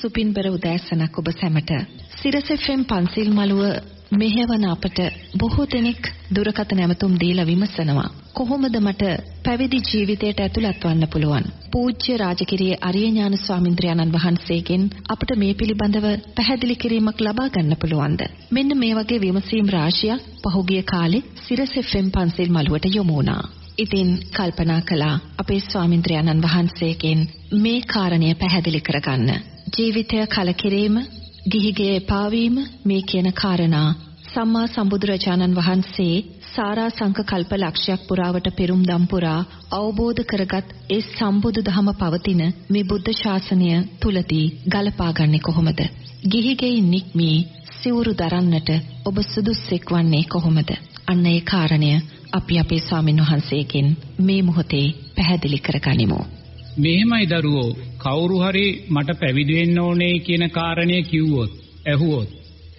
සුපින්බර උදෑසනක් ඔබ සැමට. සිරස FM පන්සිල් මළුව මෙහෙවන අපට බොහෝ දෙනෙක් දුරකථන ඇමතුම් දීලා විමසනවා. කොහොමද මට පැවිදි ජීවිතයට ඇතුළත් වන්න පුළුවන්? පූජ්‍ය රාජකිරියේ අරිය ඥාන ස්වාමින්ද්‍රයන්න් වහන්සේගෙන් අපට මේ පිළිබඳව පැහැදිලි කිරීමක් ලබා ගන්න පුළුවන්ද? මෙන්න මේ වගේ විමසීම් රාශියක් පහුගිය කාලේ සිරස FM පන්සිල් මළුවට යොමු වුණා. ඉතින් කල්පනා කළා අපේ ස්වාමින්ද්‍රයන්න් වහන්සේගෙන් මේ කාරණය පැහැදිලි කරගන්න. ජීවිතය කලකිරීම, ගිහිගේ එපාවීම මේ කියන කාරණා සම්මා සම්බුදුරජාණන් වහන්සේ සාරා සංක කල්ප ලක්ෂයක් පුරාවට පෙරුම් දම් පුරා අවබෝධ කරගත් ඒ සම්බුදු දහම පවතින මේ බුද්ධ ශාසනය තුලදී ගලපාගන්නේ කොහොමද? ගිහිගේ නික්මී සිවුරු දරන්නට ඔබ සුදුස්සෙක් වන්නේ කොහොමද? අන්න ඒ කාරණය අපි අපේ ස්වාමින් වහන්සේගෙන් මේ මොහොතේ පැහැදිලි කරගනිමු. මෙහෙමයි දරුවෝ කවුරු හරි මට පැවිදි වෙන්න ඕනේ කියන කාරණය කිව්වොත් ඇහුවොත්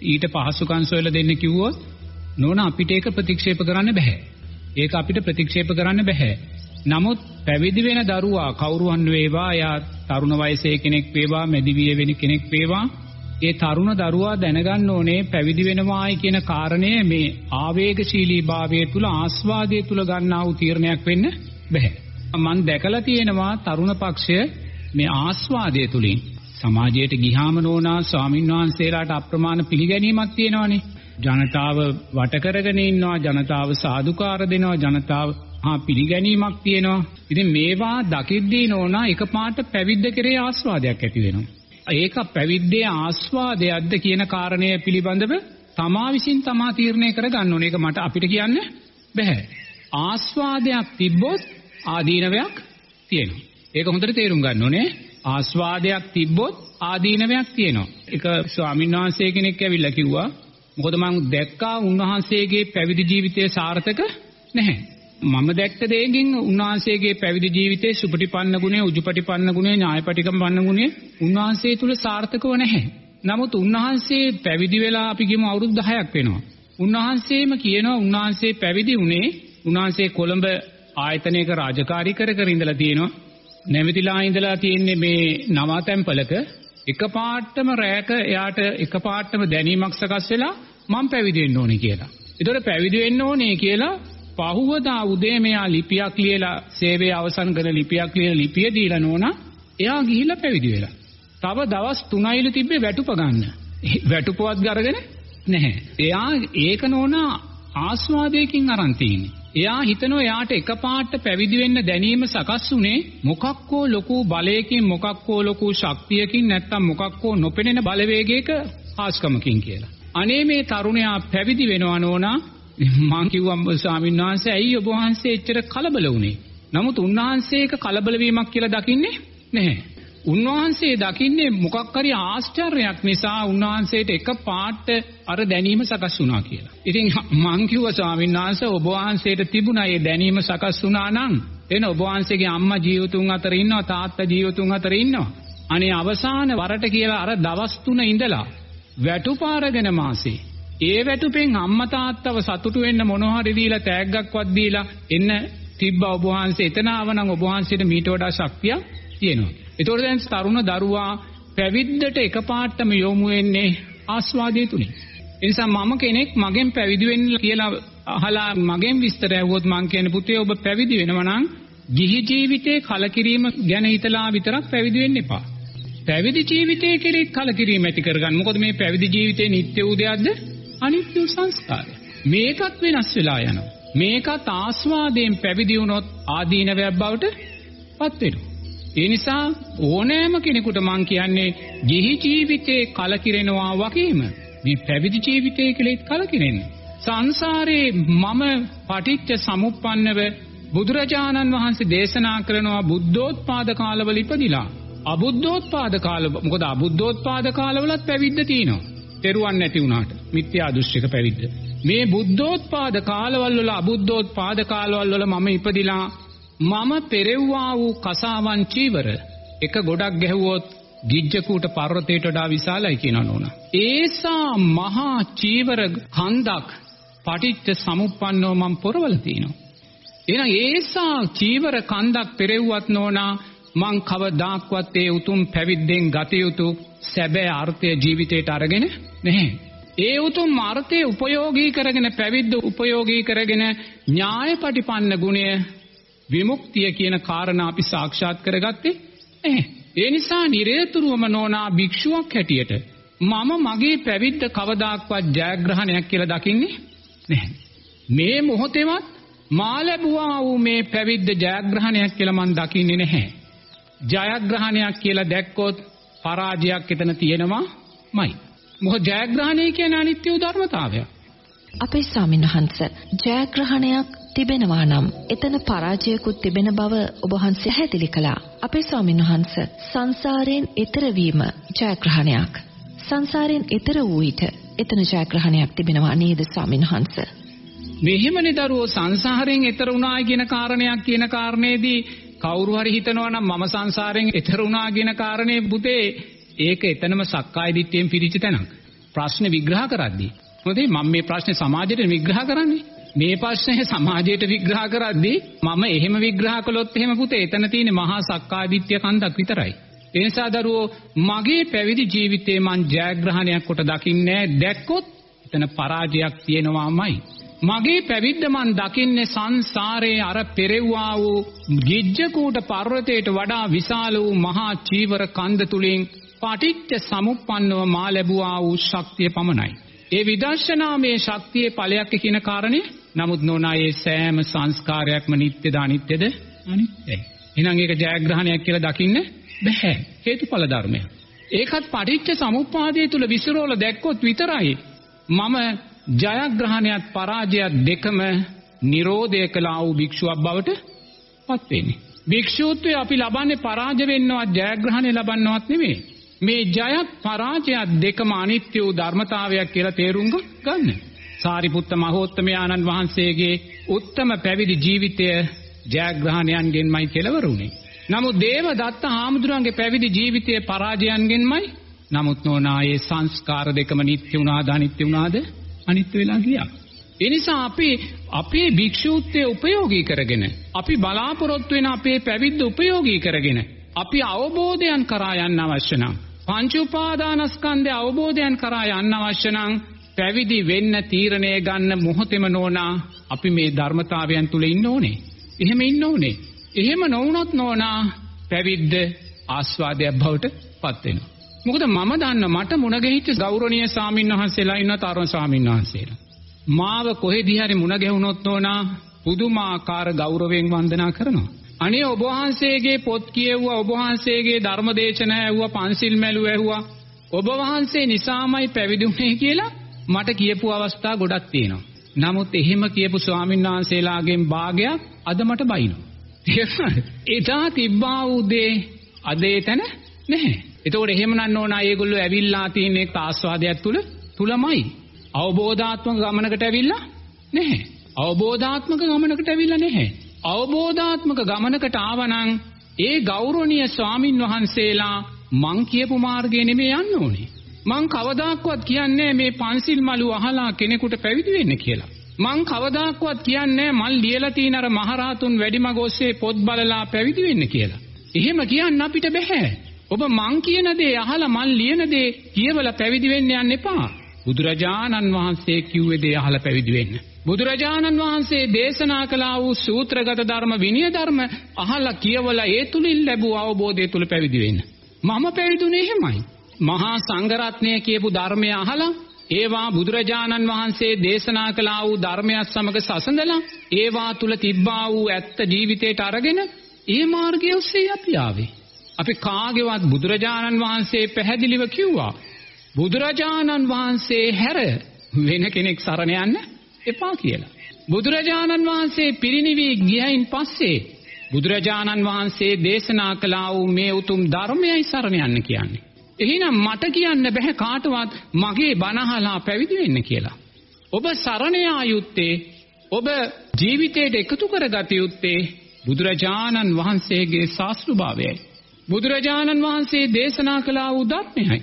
ඊට පහසුකම් සොයලා දෙන්න කිව්වොත් නෝන අපිට ඒක ප්‍රතික්ෂේප කරන්න බෑ. ඒක අපිට ප්‍රතික්ෂේප කරන්න බෑ. නමුත් පැවිදි වෙන දරුවා කවුරුන් වේවා යා තරුණ වයසේ කෙනෙක් වේවා මැදිවිය වෙන කෙනෙක් වේවා ඒ තරුණ දරුවා දැනගන්න ඕනේ පැවිදි වෙනවායි කියන කාරණය මේ ආවේගශීලී භාවය තුල ආස්වාදයේ තුල ගන්නා වූ තීරණයක් වෙන්න බෑ. මම දැකලා තියෙනවා තරුණ පක්ෂය මේ ආස්වාදයේ තුලින් සමාජයට ගිහාම නෝනා ස්වාමින්වහන්සේලාට අප්‍රමාණ පිළිගැනීමක් තියෙනවානේ. ජනතාව වට කරගෙන ඉන්නවා ජනතාව සාදුකාර දෙනවා ජනතාව හා පිළිගැනීමක් තියෙනවා. ඉතින් මේවා දකිද්දී නෝනා එකපාරට පැවිද්ද කෙරේ ආස්වාදයක් ඇති වෙනවා. ඒක පැවිද්දේ ආස්වාදයක්ද කියන කාරණය පිළිබඳව තමා විසින් තමා තීරණය කර ගන්න ඕනේ. ඒක මට අපිට කියන්න බෑ. ආස්වාදයක් තිබ්බොත් ආදීනවයක් තියෙනවා. ඒක හොඳට තේරුම් ගන්න ඕනේ. ආස්වාදයක් තිබ්බොත් ආදීනවයක් තියෙනවා. එක ස්වාමීන් වහන්සේ කෙනෙක් ඇවිල්ලා කිව්වා මොකද මම දැක්කා උන්වහන්සේගේ පැවිදි ජීවිතය සාර්ථක නැහැ. මම දැක්ක දෙයකින් උන්වහන්සේගේ පැවිදි ජීවිතයේ සුපටිපන්න ගුණය, උජුපටිපන්න ගුණය, ඥායපටිකම්පන්න ගුණය උන්වහන්සේ තුල සාර්ථකව නැහැ. නමුත් උන්වහන්සේ පැවිදි වෙලා අපි කියමු අවුරුදු 10ක් වෙනවා. උන්වහන්සේම කියනවා උන්වහන්සේ පැවිදි වුණේ උන්වහන්සේ කොළඹ ආයතනයක රාජකාරී කර කර ඉඳලා තියෙනවා. නැවතිලා ඉඳලා තියෙන්නේ මේ නවාතැන්පලක එකපාරටම රැයක එයාට එකපාරටම දැනීමක් සකස් වෙලා මම පැවිදි වෙන්න ඕනේ කියලා. ඒතකොට පැවිදි වෙන්න ඕනේ කියලා පහුවදා උදේ මෙයා ලිපියක් ලියලා සේවය අවසන් කරන ලිපියක් ලියලා ලිපිය දීලා නෝනා එයා ගිහිල්ලා පැවිදි වෙලා. තව දවස් 3යිලු තිබ්බේ වැටුප ගන්න. වැටුපවත් ගරගෙන නැහැ. එයා ඒක නෝනා ආස්වාදයකින් අරන් තියෙන්නේ. එයා හිතනවා එයාට එකපාරට පැවිදි වෙන්න දැනීම සකස් උනේ මොකක්කෝ ලොකු බලයකින් මොකක්කෝ ලොකු ශක්තියකින් නැත්තම් මොකක්කෝ නොපෙනෙන බලවේගයක ආස්කමකින් කියලා. අනේ මේ තරුණයා පැවිදි වෙනවා නෝනා මං කිව්වා ස්වාමීන් වහන්සේ ඇයි ඔබ වහන්සේ එච්චර කලබල වුනේ? නමුත් උන්වහන්සේ ඒක කලබල වීමක් කියලා දකින්නේ නැහැ. උන්වහන්සේ දකින්නේ මොකක් හරි ආශ්චර්යයක් නිසා උන්වහන්සේට එක පාට අර දැනීම සකස් වුණා කියලා. ඉතින් මං කිව්වා ස්වාමීන් වහන්සේ ඔබ වහන්සේට තිබුණා මේ දැනීම සකස් වුණා නම් එන ඔබ වහන්සේගේ අම්මා ජීවතුන් අතර ඉන්නවා තාත්තා ජීවතුන් අතර ඉන්නවා. අනේ අවසාන වරට කියලා අර දවස් තුන ඉඳලා වැටුපාරගෙන මාසේ ඒ වැටුපෙන් අම්මා තාත්තව සතුටු වෙන්න මොනවා හරි දීලා තෑග්ගක්වත් දීලා එන්න තිබ්බ ඔබ වහන්සේ එතන ආවනම් ඔබ වහන්සේට මීට වඩා ශක්තියක් තියෙනවා. ඒතකොට දැන් තරුණ දරුවා පැවිද්දට එකපාරටම යොමු වෙන්නේ ආස්වාදයේ තුලින්. ඒ නිසා මම කෙනෙක් මගෙන් පැවිදි වෙන්න කියලා අහලා මගෙන් විස්තර ඇහුවොත් මං කියන්නේ පුතේ ඔබ පැවිදි වෙනවා නම් ගිහි ජීවිතේ කලකිරීම ගැන හිතලා විතරක් පැවිදි වෙන්න එපා. පැවිදි ජීවිතයේ කෙරෙහි කලකිරීම ඇති කරගන්න. මොකද මේ පැවිදි ජීවිතේ නිත්‍ය වූ දෙයක්ද? අනිත්‍ය සංස්කාරය. මේකත් වෙනස් වෙලා යනවා. මේකත් ආස්වාදයෙන් පැවිදි වුණොත් ආදීනවයක් බවට පත් වෙනවා. ඒ නිසා ඕනෑම කෙනෙකුට මං කියන්නේ ගිහි ජීවිතේ කලකිරෙනවා වගේම මේ පැවිදි ජීවිතයේ කෙලෙත් කලකිරෙන්න. සංසාරේ මම පටිච්ච සමුප්පන්නව බුදුරජාණන් වහන්සේ දේශනා කරනවා බුද්ධෝත්පාද කාලවල ඉපදිලා. අබුද්ධෝත්පාද කාල මොකද අබුද්ධෝත්පාද කාලවලත් පැවිද්ද තියෙනවා. තෙරුවන් නැති වුණාට මිත්‍යා දෘෂ්ටික පැවිද්ද. මේ බුද්ධෝත්පාද කාලවල වල අබුද්ධෝත්පාද කාලවල වල මම ඉපදිලා මම පෙරෙව්වා වූ කසාවන් චීවර එක ගොඩක් ගැහුවොත් ගිජ්ජකූට පර්වතයට වඩා විශාලයි කියනවා නෝනා. ඒසා මහා චීවර කන්දක් පටිච්ච සමුප්පන්නව මම පොරවල තිනවා. එහෙනම් ඒසා චීවර කන්දක් පෙරෙව්වත් නෝනා මං කවදාක්වත් ඒ උතුම් පැවිද්දෙන් ගත යුතු සැබෑ අර්ථය ජීවිතයට අරගෙන නැහැ. ඒ උතුම් අර්ථය උපයෝගී කරගෙන පැවිද්ද උපයෝගී කරගෙන ඥායපටිපන්න ගුණය විමුක්තිය කියන කාරණා අපි සාක්ෂාත් කරගත්තේ නැහැ. ඒ නිසා නිරේතුරුවම නොනා භික්ෂුවක් හැටියට මම මගේ පැවිද්ද කවදාක්වත් ජයග්‍රහණයක් කියලා දකින්නේ නැහැ. මේ මොහොතේවත් මා ලැබුවා වූ මේ පැවිද්ද ජයග්‍රහණයක් කියලා මම දකින්නේ නැහැ. ජයග්‍රහණයක් කියලා දැක්කොත් පරාජයක් එතන තියෙනවාමයි. මොකද ජයග්‍රහණය කියන්නේ අනිත්‍ය ධර්මතාවයක්. අපේ ස්වාමින්වහන්ස ජයග්‍රහණයක් තිබෙනවා නම් එතන පරාජයකුත් තිබෙන බව ඔබ වහන්සේ පැහැදිලි කළා. අපේ ස්වාමින්වහන්ස සංසාරයෙන් එතර වීම ජයග්‍රහණයක්. සංසාරයෙන් එතර වූ විට එතන ජයග්‍රහණයක් තිබෙනවා නේද ස්වාමින්වහන්ස? මෙහෙමනේ දරුවෝ සංසාරයෙන් එතර වුණා කියන කාරණයක් කියන කාරණේදී කවුරු හරි හිතනවා නම් මම සංසාරයෙන් එතර වුණා කියන කාරණේ පුතේ ඒක එතනම සක්කාය දිට්ඨියෙන් පිරිච්ච තැනක්. ප්‍රශ්න විග්‍රහ කරද්දී මොකද මම මේ ප්‍රශ්නේ සමාජයට විග්‍රහ කරන්නේ. මේ ප්‍රශ්නේ සමාජයට විග්‍රහ කරද්දී මම එහෙම විග්‍රහ කළොත් එහෙම පුතේ එතන තියෙන මහා සක්කාය දිට්ඨිය කන්දක් විතරයි. ඒ නිසා දරුවෝ මගේ පැවිදි ජීවිතේ මං ජයග්‍රහණයක් කොට දකින්නේ දැක්කොත් එතන පරාජයක් තියෙනවාමයි. මගේ පැවිද්ද මන් දකින්නේ සංසාරයේ අර පෙරෙව්වා වූ ගිජ්ජකූට පර්වතයට වඩා විශාල වූ මහා චීවර කන්ද තුලින් පටිච්ච සමුප්පන්නව මා ලැබුවා වූ ශක්තිය පමණයි. ඒ විදර්ශනාමේ ශක්තියේ ඵලයක් කියන කාරණේ නමුත් නොනායේ සෑම සංස්කාරයක්ම නිට්ටයද අනිත්‍යද අනිත්‍යයි. එහෙනම් ඒක ජයග්‍රහණයක් කියලා දකින්න බෑ. හේතුඵල ධර්මය. ඒකත් පටිච්ච සමුප්පාදයේ තුල විසිරෝල දැක්කොත් විතරයි මම ජයග්‍රහණයත් පරාජයත් දෙකම නිරෝධය කළා වූ භික්ෂුවක් බවට පත් වෙන්නේ. භික්ෂූත්වය අපි ලබන්නේ පරාජය වෙන්නවත් ජයග්‍රහණය ලබන්නවත් නෙමෙයි. මේ ජයත් පරාජයත් දෙකම අනිත්‍ය වූ ධර්මතාවයක් කියලා තේරුම් ගන්න. සාරිපුත්ත මහෝත්තමයාණන් වහන්සේගේ උත්තම පැවිදි ජීවිතය ජයග්‍රහණයන්ගෙන්මයි කෙලවරුනේ. නමුත් දේවදත්ත හාමුදුරන්ගේ පැවිදි ජීවිතය පරාජයන්ගෙන්මයි. නමුත් නෝනායේ සංස්කාර දෙකම නිත්‍ය වුණාද අනිත්‍ය වුණාද? අනිත්‍ය වෙලා ගියා. ඒ නිසා අපි අපේ භික්ෂූත්වය උපයෝගී කරගෙන අපි බලාපොරොත්තු වෙන අපේ පැවිද්ද උපයෝගී කරගෙන අපි අවබෝධයන් කරා යන්න අවශ්‍ය නම් පංච උපාදානස්කන්ධය අවබෝධයන් කරා යන්න අවශ්‍ය නම් පැවිදි වෙන්න තීරණය ගන්න මොහොතෙම නෝනා අපි මේ ධර්මතාවයන් තුල ඉන්න ඕනේ. එහෙම ඉන්න ඕනේ. එහෙම නොවුනොත් නෝනා පැවිද්ද ආස්වාදයක් බවට පත් වෙනවා. මොකද මම දන්න මට මුණ ගැහිච්ච ගෞරවනීය සාමින්වහන්සේලා ඉන්න තරුණ සාමින්වහන්සේලා. මාව කොහෙදී හරි මුණ ගැහුනොත් නෝනා පුදුමාකාර ගෞරවයෙන් වන්දනා කරනවා. අනේ ඔබ වහන්සේගේ පොත් කියෙව්වා ඔබ වහන්සේගේ ධර්මදේශන ඇහුවා පන්සිල් මැලුව ඇහුවා ඔබ වහන්සේ නිසාමයි පැවිදි වුනේ කියලා මට කියපු අවස්ථා ගොඩක් තියෙනවා. නමුත් එහෙම කියපු ස්වාමීන් වහන්සේලාගෙන් භාගයක් අද මට බයිනවා. එදා තිබ්බා වූ දේ අද එතන නැහැ. එතකොට එහෙමනම් ඕනා ඒගොල්ලෝ ඇවිල්ලා තියෙන එක් ආස්වාදයක් තුල තුලමයි. අවබෝධාත්මක ගමනකට ඇවිල්ලා නැහැ. අවබෝධාත්මක ගමනකට ඇවිල්ලා නැහැ. අවබෝධාත්මක ගමනකට ආවනම් ඒ ගෞරවනීය ස්වාමින් වහන්සේලා මං කියපු මාර්ගය නෙමෙයි යන්න ඕනේ. මං කවදාක්වත් කියන්නේ මේ පන්සිල් මලු අහලා කෙනෙකුට පැවිදි වෙන්න කියලා. මං කවදාක්වත් කියන්නේ මල් ලියලා තියෙන අර මහරහතුන් වැඩිමග ඔස්සේ පොත් බලලා පැවිදි වෙන්න කියලා. එහෙම කියන්න අපිට බෑ. ඔබ මං කියන දේ අහලා මං ලියන දේ කියවලා පැවිදි වෙන්න යන්න එපා. බුදුරජාණන් වහන්සේ කිව්වේ දේ අහලා පැවිදි වෙන්න. බුදුරජාණන් වහන්සේ දේශනා කළා වූ සූත්‍රගත ධර්ම විනය ධර්ම අහලා කියවලා ඒ තුලින් ලැබූ අවබෝධය තුල පැවිදි වෙන්න. මම පැවිදුනේ එහෙමයි. මහා සංඝරත්නය කියපු ධර්මය අහලා ඒවා බුදුරජාණන් වහන්සේ දේශනා කළා වූ ධර්මයක් සමග සසඳලා ඒවා තුල තිබ්බා වූ ඇත්ත ජීවිතයට අරගෙන ඒ මාර්ගය ඔස්සේ අපි ආවේ. අපි කාගේවත් බුදුරජාණන් වහන්සේ පැහැදිලිව කිව්වා. බුදුරජාණන් වහන්සේ හැර වෙන කෙනෙක් සරණ යන්න එපා කියලා. බුදුරජාණන් වහන්සේ පිරිනිවී ගියයින් පස්සේ බුදුරජාණන් වහන්සේ දේශනා කළා වූ මේ උතුම් ධර්මයයි සරණ යන්න කියන්නේ. එහෙනම් මට කියන්න බෑ කාටවත් මගේ බණහලා පැවිදි වෙන්න කියලා. ඔබ සරණ යුත්තේ ඔබ ජීවිතයට එකතු කරගත යුත්තේ බුදුරජාණන් වහන්සේගේ ශාස්ත්‍රභාවයයි. බුදුරජාණන් වහන්සේ දේශනා කළා වූ ධර්මයයි.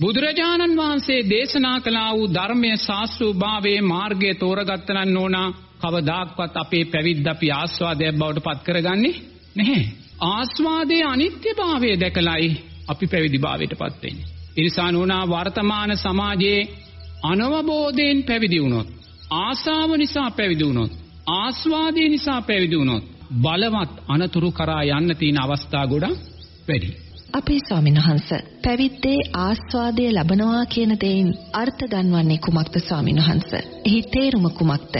බුදුරජාණන් වහන්සේ දේශනා කළා වූ ධර්මයේ ශාස්ත්‍රභාවයේ මාර්ගය තෝරගත්තනන් ඕනා කවදාක්වත් අපේ පැවිද්ද අපි ආස්වාදයක් බවට පත් කරගන්නේ නැහැ. ආස්වාදයේ අනිත්‍යභාවය දැකලයි අපි පැවිදිභාවයටපත් වෙන්නේ. ඒ නිසා නෝනා වර්තමාන සමාජයේ අනවබෝධයෙන් පැවිදි වුණොත් ආසාව නිසා පැවිදි වුණොත් ආස්වාදය නිසා පැවිදි වුණොත් බලවත් අනතුරු කරා යන්න තියෙන අවස්ථා ගොඩක් වැඩි. අපේ ස්වාමීන් වහන්ස පැවිද්දේ ආස්වාදය ලබනවා කියන දෙයින් අර්ථ ගන්වන්නේ කුමක්ද ස්වාමීන් වහන්ස? එහි තේරුම කුමක්ද?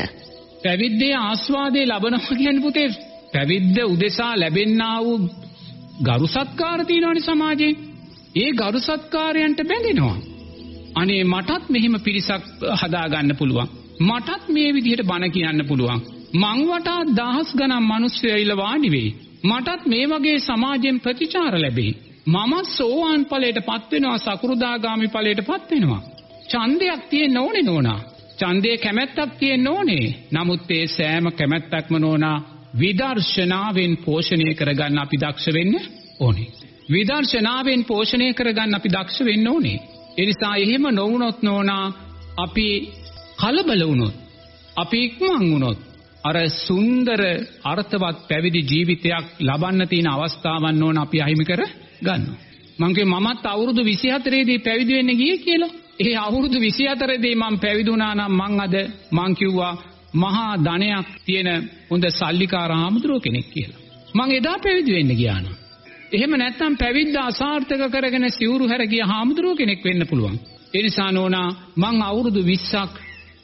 පැවිද්දේ ආස්වාදය ලබනවා කියන්නේ පුතේ පැවිද්ද උදෙසා ලැබෙන්නා වූ ගරු සත්කාර තියෙනවනේ සමාජයේ. ඒ ගරු සත්කාරයන්ට බැඳෙනවා. අනේ මටත් මෙහෙම පිරිසක් හදා ගන්න පුළුවන්. මටත් මේ විදිහට බණ කියන්න පුළුවන්. මං වටා දහස් ගණන් මිනිස්සු ඇවිල්ලා වාඩි වෙයි. මටත් මේ වගේ සමාජයෙන් ප්‍රතිචාර ලැබෙයි. මම සෝවාන් ඵලයටපත් වෙනවා සකුරුදාගාමි ඵලයටපත් වෙනවා. ඡන්දයක් තියෙන්න ඕනේ නෝනා. ඡන්දයේ කැමැත්තක් තියෙන්න ඕනේ. නමුත් ඒ සෑම කැමැත්තක්ම නෝනා විදර්ශනාවෙන් පෝෂණය කරගන්න අපි දක්ෂ වෙන්න ඕනේ. විදර්ශනාවෙන් පෝෂණය කරගන්න අපි දක්ෂ වෙන්න ඕනේ. ඒ නිසා එහෙම නොවුනොත් නෝනා අපි කලබල වුණොත් අපි ඉක්මන් වුණොත් අර සුන්දර අර්ථවත් පැවිදි ජීවිතයක් ලබන්න තියෙන අවස්ථාවන් ඕන අපි අහිමි කර ගන්නවා. මං මමත් අවුරුදු 24 දී පැවිදි වෙන්න ගියේ කියලා. ඒ අවුරුදු 24 දී මම පැවිදි වුණා නම් මං අද මං කිව්වා මහා ධනයක් තියෙන හොඳ සල්ලිකාර ආමුද්‍රෝ කෙනෙක් කියලා. මං එදා පැවිදි වෙන්න ගියා නම්. එහෙම නැත්නම් පැවිද්ද අසාර්ථක කරගෙන සිවුරු හැර ගිය ආමුද්‍රෝ කෙනෙක් වෙන්න පුළුවන්. ඒ නිසා නෝනා මං අවුරුදු 20ක්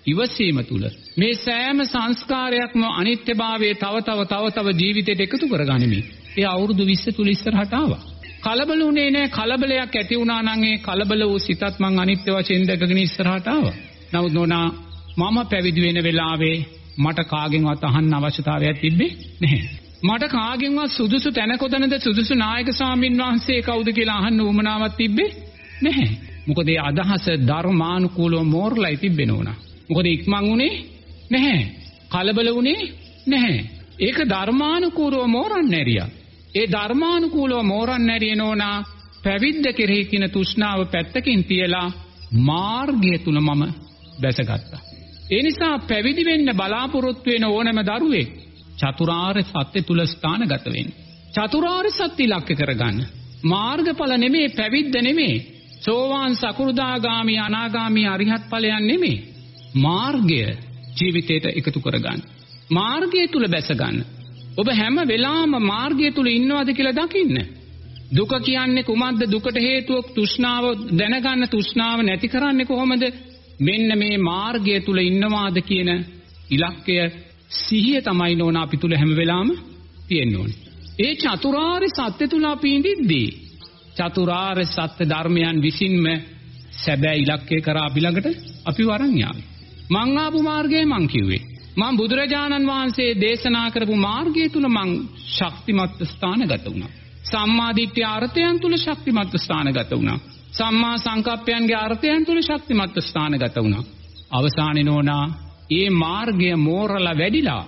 ඉවසීම තුල මේ සෑම සංස්කාරයක්ම අනිත්‍යභාවයේ තව තව තව තව ජීවිතයට එකතු කරගනිමි. ඒ අවුරුදු 20 තුල ඉස්සරහට ආවා. කලබල වුණේ නෑ කලබලයක් ඇති වුණා නම් ඒ කලබල වූ සිතත් මං අනිත්‍ය වශයෙන් දැකගෙන ඉස්සරහට ආවා. නමුත් නෝනා මම පැවිදි වෙන වෙලාවේ මට කාගෙන්වත් අහන්න අවශ්‍යතාවයක් තිබ්බේ නැහැ. මට කාගෙන්වත් සුදුසු තැන කොතනද සුදුසු නායක ස්වාමින් වහන්සේ කවුද කියලා අහන්න උවමනාවක් තිබ්බේ නැහැ. මොකද ඒ අදහස ධර්මානුකූලව මෝරලයි තිබ්බේ නෝනා. මොකද ඉක්මන් උනේ නැහැ. කලබල උනේ නැහැ. ඒක ධර්මානුකූලව මෝරන්න ඇරියා. ඒ ධර්මානුකූලව මෝරන්න ඇරිය නෝනා පැවිද්ද කෙරෙහි කින තෘෂ්ණාව පැත්තකින් තියලා මාර්ගය තුල මම දැසගත්තා. ඒ නිසා පැවිදි වෙන්න බලාපොරොත්තු වෙන ඕනෑම දරුවෙක් චතුරාර්ය සත්‍ය තුල ස්ථානගත වෙන්න. චතුරාර්ය සත්‍ය ඉලක්ක කරගන්න. මාර්ගඵල නෙමේ පැවිද්ද නෙමේ. සෝවාන් සකු르දාගාමි අනාගාමි අරිහත් ඵලයන් නෙමේ. මාර්ගය ජීවිතයට එකතු කරගන්න. මාර්ගය තුල බැස ගන්න. ඔබ හැම වෙලාවම මාර්ගය තුල ඉන්නවද කියලා දකින්න. දුක කියන්නේ කුමක්ද? දුකට හේතුව තෘෂ්ණාව දැනගන්න තෘෂ්ණාව නැති කරන්නේ කොහොමද? මෙන්න මේ මාර්ගය තුල ඉන්නවාද කියන ඉලක්කය සිහිය තමයි නෝන අපි තුල හැම වෙලාවම තියෙන්න ඕනේ. ඒ චතුරාර්ය සත්‍ය තුල අපි ඉඳිද්දී චතුරාර්ය සත්‍ය ධර්මයන් විසින්ම සැබෑ ඉලක්කය කරා අපි ළඟට අපි වරන් යාවි. මං ආපු මාර්ගය මං කිව්වේ. මං බුදුරජාණන් වහන්සේ දේශනා කරපු මාර්ගය තුල මං ශක්තිමත් ස්ථානගත වුණා. සම්මාදිට්ඨිය අර්ථයන් තුල ශක්තිමත් ස්ථානගත වුණා. සම්මා සංකප්පයන්ගේ අර්ථයන් තුල ශක්තිමත් ස්ථානගත වුණා. අවසානයේ නෝනා ඒ මාර්ගය මෝරලා වැඩිලා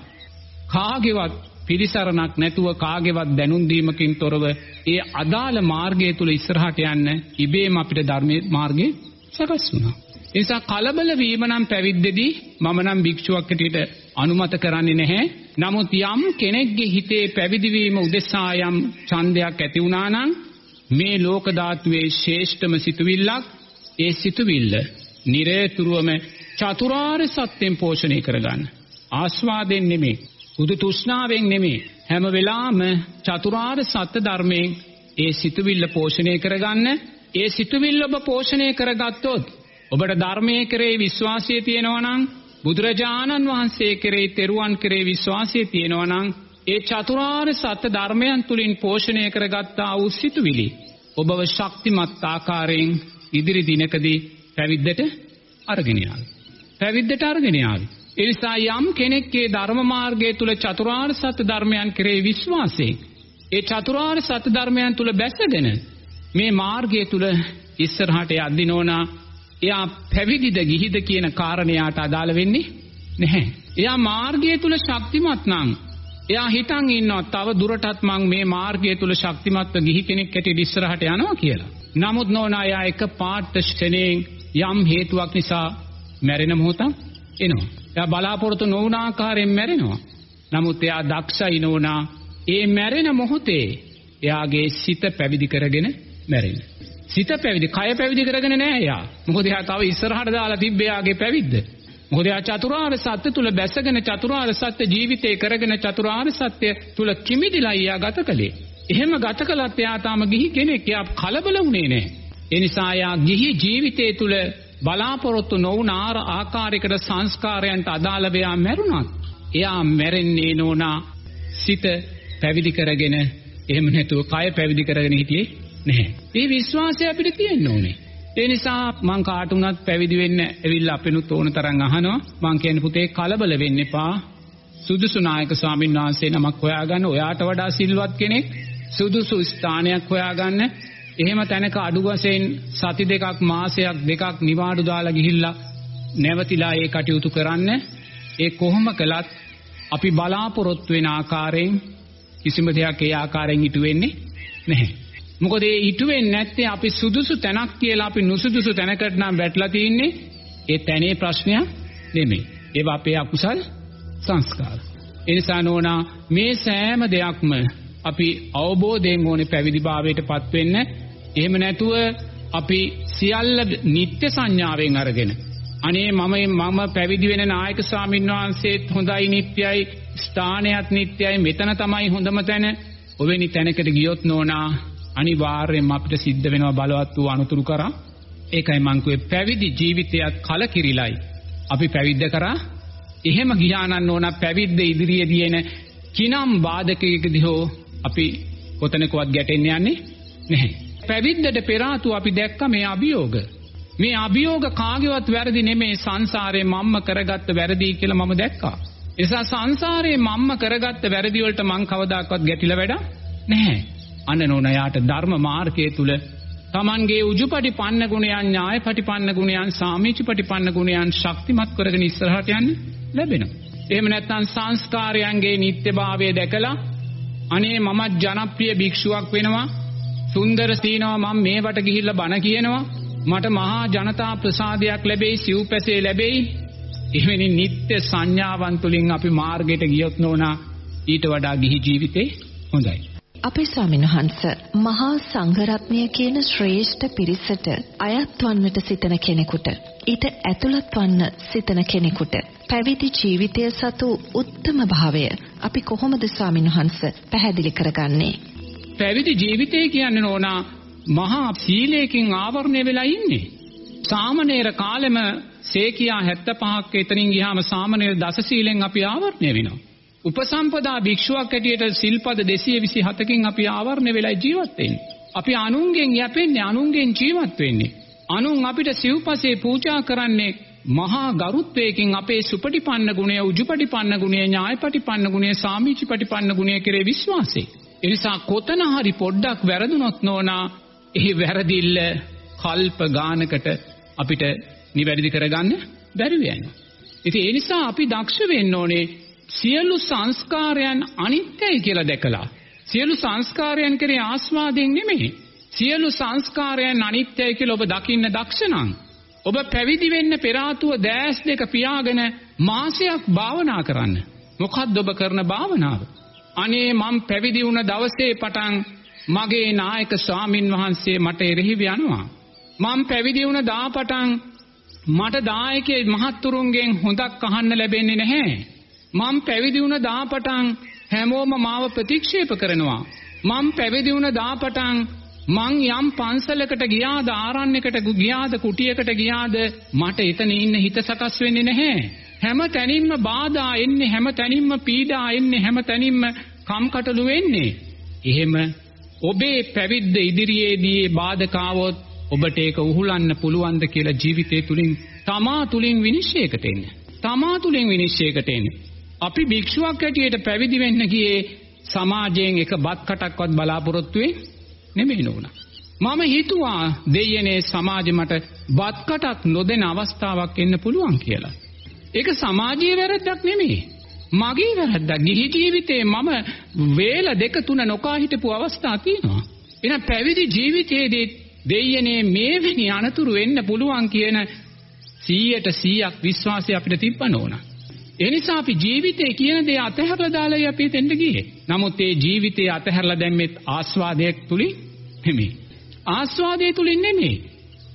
කාගේවත් පිළිසරණක් නැතුව කාගේවත් දැනුම් දීමකින් තොරව ඒ අදාළ මාර්ගය තුල ඉස්සරහට යන්න ඉබේම අපිට ධර්මයේ මාර්ගේ සකස් වුණා. ඒ නිසා කලබල වීම නම් පැවිද්දේදී මම නම් භික්ෂුවක් හැටියට අනුමත කරන්නේ නැහැ. නමුත් යම් කෙනෙක්ගේ හිතේ පැවිදි වීම උදෙසා යම් ඡන්දයක් ඇති වුණා නම් මේ ලෝක ධාතුවේ ශ්‍රේෂ්ඨම සිතුවිල්ලක් ඒ සිතුවිල්ල නිරේතුරුවම චතුරාර්ය සත්‍යයෙන් පෝෂණය කරගන්න. ආස්වාදයෙන් නෙමෙයි, බුදු තෘෂ්ණාවෙන් නෙමෙයි. හැම වෙලාවෙම චතුරාර්ය සත්‍ය ධර්මයෙන් ඒ සිතුවිල්ල පෝෂණය කරගන්න. ඒ සිතුවිල්ල ඔබ පෝෂණය කරගත්තොත් ඔබට ධර්මයේ කෙරේ විශ්වාසය තියෙනවා නම් බුදුරජාණන් වහන්සේ කෙරේ තෙරුවන් කෙරේ විශ්වාසය තියෙනවා නම් ඒ චතුරාර්ය සත්‍ය ධර්මයන් තුලින් පෝෂණය කරගත්තා වූ සිතුවිලි ඔබව ශක්තිමත් ආකාරයෙන් ඉදිරි දිනකදී පැවිද්දට අරගෙන යාවි. පැවිද්දට අරගෙන යාවි. ඒ නිසා යම් කෙනෙක්ගේ ධර්ම මාර්ගය තුල චතුරාර්ය සත්‍ය ධර්මයන් කෙරේ විශ්වාසයෙන් ඒ චතුරාර්ය සත්‍ය ධර්මයන් තුල බැසගෙන මේ මාර්ගය තුල ඉස්සරහට යද්දිනෝනා එයා පැවිදිද ගිහිද කියන කාරණයාට අදාළ වෙන්නේ නැහැ. එයා මාර්ගය තුල ශක්තිමත් නම් එයා හිතන් ඉන්නවා තව දුරටත් මං මේ මාර්ගය තුල ශක්තිමත්ව ගිහි කෙනෙක් හැටියට ඉස්සරහට යනවා කියලා. නමුත් නෝනා එයා එක පාට ශ්‍රේණියෙන් යම් හේතුවක් නිසා මැරෙන මොහොතක් එනවා. එයා බලාපොරොත්තු නොවුන ආකාරයෙන් මැරෙනවා. නමුත් එයා දක්ෂයි නෝනා ඒ මැරෙන මොහොතේ එයාගේ සිත පැවිදි කරගෙන මැරෙන්න. සිත පැවිදි, කය පැවිදි කරගෙන නෑ එයා. මොකද එයා තව ඉස්සරහට දාලා තිබ්බේ එයාගේ පැවිද්ද. මොකද එයා චතුරාර්ය සත්‍ය තුල බැසගෙන චතුරාර්ය සත්‍ය ජීවිතේ කරගෙන චතුරාර්ය සත්‍ය තුල කිමිදිලා එයා ගත කළේ. එහෙම ගත කළත් එයා තාම ගිහි කෙනෙක්. එයා කලබල වුණේ නෑ. ඒ නිසා එයා ගිහි ජීවිතේ තුල බලාපොරොත්තු නොවුන ආකාරයකට සංස්කාරයන්ට අදාළව එයා මැරුණත් එයා මැරෙන්නේ නෝනා සිත පැවිදි කරගෙන එහෙම නැතුව කය පැවිදි කරගෙන හිටියේ නැහැ. මේ විශ්වාසය අපිට තියෙන්න ඕනේ. ඒ නිසා මං කාට උනත් පැවිදි වෙන්න ඇවිල්ලා අපෙනුත් ඕන තරම් අහනවා. මං කියන්නේ පුතේ කලබල වෙන්න එපා. සුදුසු නායක ස්වාමීන් වහන්සේ නමක් හොයාගන්න. ඔයාට වඩා සිල්වත් කෙනෙක් සුදුසු ස්ථානයක් හොයාගන්න. එහෙම තැනක අඩු වශයෙන් සති දෙකක් මාසයක් දෙකක් නිවාඩු දාලා ගිහිල්ලා නැවතිලා ඒ කටයුතු කරන්න. ඒ කොහොම කළත් අපි බලාපොරොත්තු වෙන ආකාරයෙන් කිසිම දෙයක් ඒ ආකාරයෙන් ඉටු වෙන්නේ නැහැ. මොකද ඒ ඉටු වෙන්නේ නැත්තේ අපි සුදුසු තැනක් කියලා අපි නුසුදුසු තැනකට නම් වැටලා තින්නේ ඒ තැනේ ප්‍රශ්නයක් නෙමෙයි. ඒවා අපේ අකුසල් සංස්කාර. ඒ නිසා නෝනා මේ සෑම දෙයක්ම අපි අවබෝධයෙන් ඕනේ පැවිදිභාවයටපත් වෙන්න. එහෙම නැතුව අපි සියල්ල නිත්‍ය සංඥාවෙන් අරගෙන අනේ මම මම පැවිදි වෙන නායක ස්වාමීන් වහන්සේත් හොඳයි නිත්‍යයි ස්ථානයත් නිත්‍යයි මෙතන තමයි හොඳම තැන ඔවෙනි තැනකට ගියොත් නෝනා අනිවාර්යයෙන්ම අපිට සිද්ධ වෙනවා බලවත් වූ අනුතුරු කරා. ඒකයි මං කිව්වේ පැවිදි ජීවිතයත් කලකිරිලයි. අපි පැවිද්ද කරා. එහෙම ගියානන්න ඕන පැවිද්ද ඉදිරියේදී එන කිනම් බාධකයකදී හෝ අපි කොතනකවත් ගැටෙන්න යන්නේ නැහැ. පැවිද්දට පෙර අපි දැක්ක මේ අභියෝග. මේ අභියෝග කාගේවත් වැරදි නෙමේ සංසාරේ මම්ම කරගත්ත වැරදි කියලා මම දැක්කා. එසා සංසාරේ මම්ම කරගත්ත වැරදි වලට මං කවදාකවත් ගැටිලා වැඩ නැහැ. අන්න නෝනයාට ධර්ම මාර්ගයේ තුල තමන්ගේ උජුපටි පන්න ගුණයන් ඥායපටි පන්න ගුණයන් සාමීචිපටි පන්න ගුණයන් ශක්තිමත් කරගෙන ඉස්සරහට යන්න ලැබෙනවා. එහෙම නැත්නම් සංස්කාරයන්ගේ නිත්‍යභාවය දැකලා අනේ මමත් ජනප්‍රිය භික්ෂුවක් වෙනවා. සුන්දර සීනවා මම මේවට ගිහිල්ලා බණ කියනවා. මට මහා ජනතා ප්‍රසාදයක් ලැබෙයි සිව්පැසේ ලැබෙයි. එවැනි නිත්‍ය සංඥාවන් තුලින් අපි මාර්ගයට ගියොත් නෝනා ඊට වඩා ගිහි ජීවිතේ හොඳයි. අපේ ස්වාමීන් වහන්ස මහා සංඝරත්නය කියන ශ්‍රේෂ්ඨ පිරිසට අයත් වන්නට සිතන කෙනෙකුට ඊට ඇතුළත් වන්න සිතන කෙනෙකුට පැවිදි ජීවිතය සතු උත්තම භාවය අපි කොහොමද ස්වාමීන් වහන්ස පැහැදිලි කරගන්නේ පැවිදි ජීවිතය කියන්නේ නෝනා මහා සීලයකින් ආවරණය වෙලා ඉන්නේ. සාමණේර කාලෙම සේකියා 75ක් එතනින් ගියාම සාමණේර දස සීලෙන් අපි ආවරණය වෙනවා. උපසම්පදා භික්ෂුවක් ඇටියට සිල්පද 227කින් අපි ආවරණය වෙලා ජීවත් වෙන්නේ. අපි අනුන්ගෙන් යැපෙන්නේ අනුන්ගෙන් ජීවත් වෙන්නේ. අනුන් අපිට සිව්පසේ පූජා කරන්නේ මහා ගරුත්වයකින් අපේ සුපටිපන්න ගුණය උජුපටිපන්න ගුණය ඥායපටිපන්න ගුණය සාමීචිපටිපන්න ගුණය කෙරේ විශ්වාසය. එනිසා කොතන හරි පොඩ්ඩක් වැරදුනොත් නෝනා එහි වැරදිල්ල කල්ප ගානකට අපිට නිවැරදි කරගන්න බැරි වෙනවා. ඉතින් ඒ නිසා අපි දක්ෂ වෙන්න ඕනේ සියලු සංස්කාරයන් අනිත්‍යයි කියලා දැකලා සියලු සංස්කාරයන් කෙරේ ආස්වාදයෙන් නෙමෙයි සියලු සංස්කාරයන් අනිත්‍යයි කියලා ඔබ දකින්න දක්ෂ නම් ඔබ පැවිදි වෙන්න පෙර ආතුව දැස් දෙක පියාගෙන මාසයක් භාවනා කරන්න. මොකක්ද ඔබ කරන භාවනාව? අනේ මම පැවිදි වුණ දවසේ පටන් මගේ නායක ස්වාමින් වහන්සේ මට එරෙහිව යනවා. මම පැවිදි වුණ දාපටන් මට දායකයේ මහත්තුරුන්ගෙන් හොඳක් අහන්න ලැබෙන්නේ නැහැ. මම පැවිදි වුණ දාපටන් හැමෝම මාව ප්‍රතික්ෂේප කරනවා. මම පැවිදි වුණ දාපටන් මං යම් පන්සලකට ගියාද ආරණ්‍යකට ගියාද කුටියකට ගියාද මට එතන ඉන්න හිත සකස් වෙන්නේ නැහැ. හැම තැනින්ම බාධා එන්නේ හැම තැනින්ම පීඩා එන්නේ හැම තැනින්ම කම්කටොළු වෙන්නේ. එහෙම ඔබේ පැවිද්ද ඉදිරියේදී බාධකාවොත් ඔබට ඒක උහුලන්න පුළුවන්ද කියලා ජීවිතය තුලින් තමා තුලින් විනිශ්චයකට එන්න. තමා තුලින් විනිශ්චයකට එන්න. අපි භික්ෂුවක් හැටියට පැවිදි වෙන්න ගියේ සමාජයෙන් එක බත් කටක්වත් බලාපොරොත්තු නෙමෙයි නෝනා. මම හිතුවා දෙයනේ සමාජෙ මට බත් කටක් නොදෙන අවස්ථාවක් එන්න පුළුවන් කියලා. ඒක සමාජීය වැරද්දක් නෙමෙයි. මගේ වැරද්දක්. ගිහි ජීවිතේ මම වේල දෙක තුන නොකා හිටපු අවස්ථා තියෙනවා. එහෙනම් පැවිදි ජීවිතයේදී දෙයියනේ මේවැනි අනතුරු වෙන්න පුළුවන් කියන 100ට 100ක් විශ්වාසය අපිට තිබ්බන ඕන. එනිසා අපි ජීවිතේ කියන දේ අතහැරලා දාලා අපි දෙන්න ගියේ. නමුත් ඒ ජීවිතේ අතහැරලා දැම්මෙත් ආස්වාදයක් තුලින් නෙමෙයි. ආස්වාදයේ තුලින් නෙමෙයි.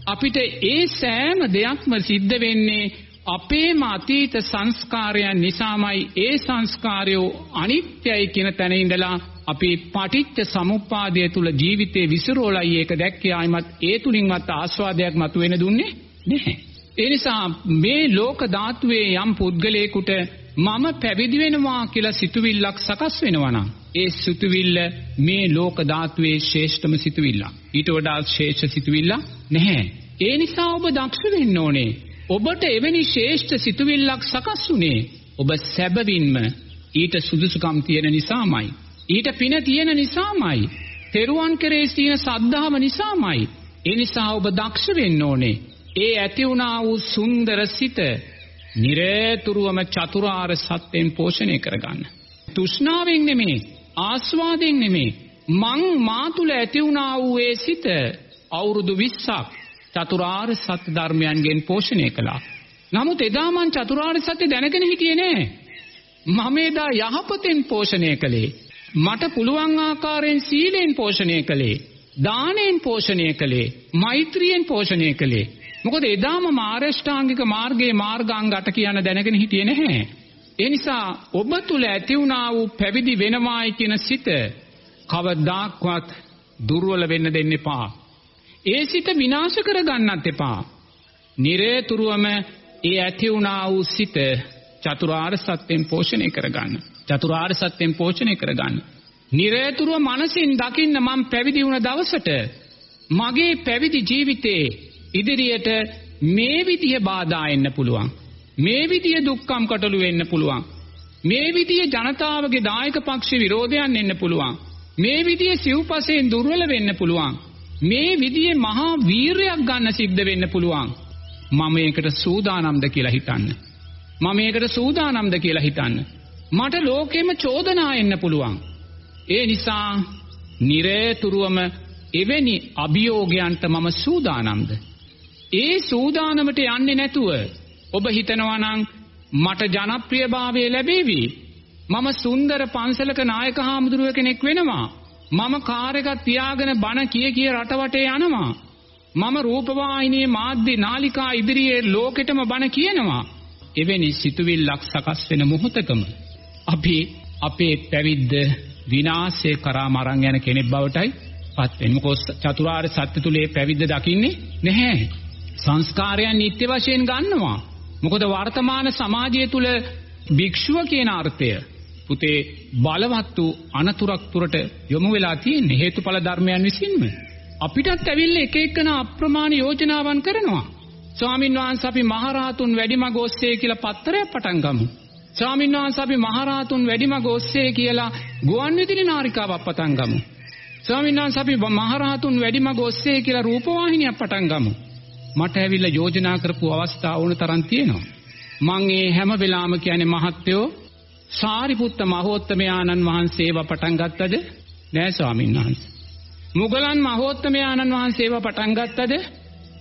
අපිට ඒ සෑම දෙයක්ම සිද්ධ වෙන්නේ අපේම අතීත සංස්කාරයන් නිසාමයි ඒ සංස්කාරයෝ අනිත්‍යයි කියන තැන ඉඳලා අපි පටිච්ච සමුප්පාදය තුල ජීවිතේ විසිරෝලයි ඒක දැක්කේ ආයිමත් ඒ තුලින්වත් ආස්වාදයක් මතුවෙන දුන්නේ නැහැ. ඒ නිසා මේ ලෝක ධාතුවේ යම් පුද්ගලයෙකුට මම පැවිදි වෙනවා කියලා සිතුවිල්ලක් සකස් වෙනවා නම් ඒ සිතුවිල්ල මේ ලෝක ධාතුවේ ශ්‍රේෂ්ඨම සිතුවිල්ල. ඊට වඩා ශ්‍රේෂ්ඨ සිතුවිල්ල නැහැ. ඒ නිසා ඔබ දක්ෂ වෙන්න ඕනේ. ඔබට එවැනි ශ්‍රේෂ්ඨ සිතුවිල්ලක් සකස් වුණේ ඔබ සැබවින්ම ඊට සුදුසුකම් තියෙන නිසාමයි. ඊට පින තියෙන නිසාමයි. තෙරුවන් කෙරේ තියෙන සද්ධාව නිසාමයි. ඒ නිසා ඔබ දක්ෂ වෙන්න ඕනේ. ඒ ඇති වුණා වූ සුන්දර සිත නිරේතුරුවම චතුරාර්ය සත්‍යයෙන් පෝෂණය කරගන්න. තෘෂ්ණාවෙන් නෙමේ ආස්වාදයෙන් නෙමේ මං මා තුල ඇති වුණා වූ ඒ සිත අවුරුදු 20ක් චතුරාර්ය සත්‍ය ධර්මයන්ගෙන් පෝෂණය කළා. නමුත් එදා මං චතුරාර්ය සත්‍ය දැනගෙන හිටියේ නෑ. මම එදා යහපතෙන් පෝෂණය කළේ. මට පුළුවන් ආකාරයෙන් සීලෙන් පෝෂණය කළේ. දානෙන් පෝෂණය කළේ. මෛත්‍රියෙන් පෝෂණය කළේ. මොකද එදාම මාර්ගෂ්ටාංගික මාර්ගයේ මාර්ගාංග 8 කියන දැනගෙන හිටියේ නැහැ. ඒ නිසා ඔබ තුල ඇති වුණා වූ පැවිදි වෙනවායි කියන සිත කවදාක්වත් දුර්වල වෙන්න දෙන්න එපා. ඒ සිත විනාශ කරගන්නත් එපා. නිරේතුරුවම ඒ ඇති වුණා වූ සිත චතුරාර්ය සත්‍යයෙන් පෝෂණය කරගන්න. චතුරාර්ය සත්‍යයෙන් පෝෂණය කරගන්න. නිරේතුරුව මනසින් දකින්න මම පැවිදි වුණ දවසට මගේ පැවිදි ජීවිතේ ඉදිරියට මේ විදිය බාධා එන්න පුළුවන්. මේ විදිය දුක්ඛම් කටළු වෙන්න පුළුවන්. මේ විදිය ජනතාවගේ දායක පක්ෂ විරෝධයන් එන්න පුළුවන්. මේ විදිය සිව්පසෙන් දුර්වල වෙන්න පුළුවන්. මේ විදියේ මහා වීරයක් ගන්න සිද්ධ වෙන්න පුළුවන්. මම මේකට සූදානම්ද කියලා හිතන්න. මම මේකට සූදානම්ද කියලා හිතන්න. මට ලෝකෙම චෝදනා එන්න පුළුවන්. ඒ නිසා නිරේතුරුවම එවැනි අභියෝගයන්ට මම සූදානම්ද? ඒ සූදානමට යන්නේ නැතුව ඔබ හිතනවා නම් මට ජනප්‍රියභාවය ලැබේවි. මම සුන්දර පන්සලක නායක හාමුදුරුව කෙනෙක් වෙනවා. මම කාර් එකක් තියාගෙන බණ කිය කිය රටවටේ යනවා. මම රූපවාහිනියේ මාධ්‍ය නාලිකා ඉදිරියේ ලෝකෙටම බණ කියනවා. එවැනි සිතුවිල්ලක් සකස් වෙන මොහොතකම අපි අපේ පැවිද්ද විනාශය කරා මරන් යන කෙනෙක් බවටයි පත් වෙන්නේ. මොකද චතුරාර්ය සත්‍ය තුලේ පැවිද්ද දකින්නේ නැහැ. සංස්කාරයන් නිත්‍ය වශයෙන් ගන්නවා. මොකද වර්තමාන සමාජය තුල භික්ෂුව කියන අර්ථය පුතේ බලවත් වූ අනතුරක් තුරට යොමු වෙලා තියෙන හේතුඵල ධර්මයන් විසින්ම අපිටත් ඇවිල්ලා එක එකන අප්‍රමාණ යෝජනාවන් කරනවා. ස්වාමීන් වහන්සේ අපි මහරහතුන් වැඩිමග ඔස්සේ කියලා පත්තරයක් පටන් ගමු. ස්වාමීන් වහන්සේ අපි මහරහතුන් වැඩිමග ඔස්සේ කියලා ගුවන් විදුලි නාරිකාවක් පටන් ගමු. ස්වාමීන් වහන්සේ අපි මහරහතුන් වැඩිමග ඔස්සේ කියලා රූපවාහිනියක් පටන් ගමු. මට ඇවිල්ලා යෝජනා කරපු අවස්ථා ඕන තරම් තියෙනවා. මං ඒ හැම වෙලාවම කියන්නේ මහත්යෝ සාරිපුත්ත මහෝත්තමයාණන් වහන්සේව පටන් ගත්තද? නෑ ස්වාමීන් වහන්සේ. මුගලන් මහෝත්තමයාණන් වහන්සේව පටන් ගත්තද?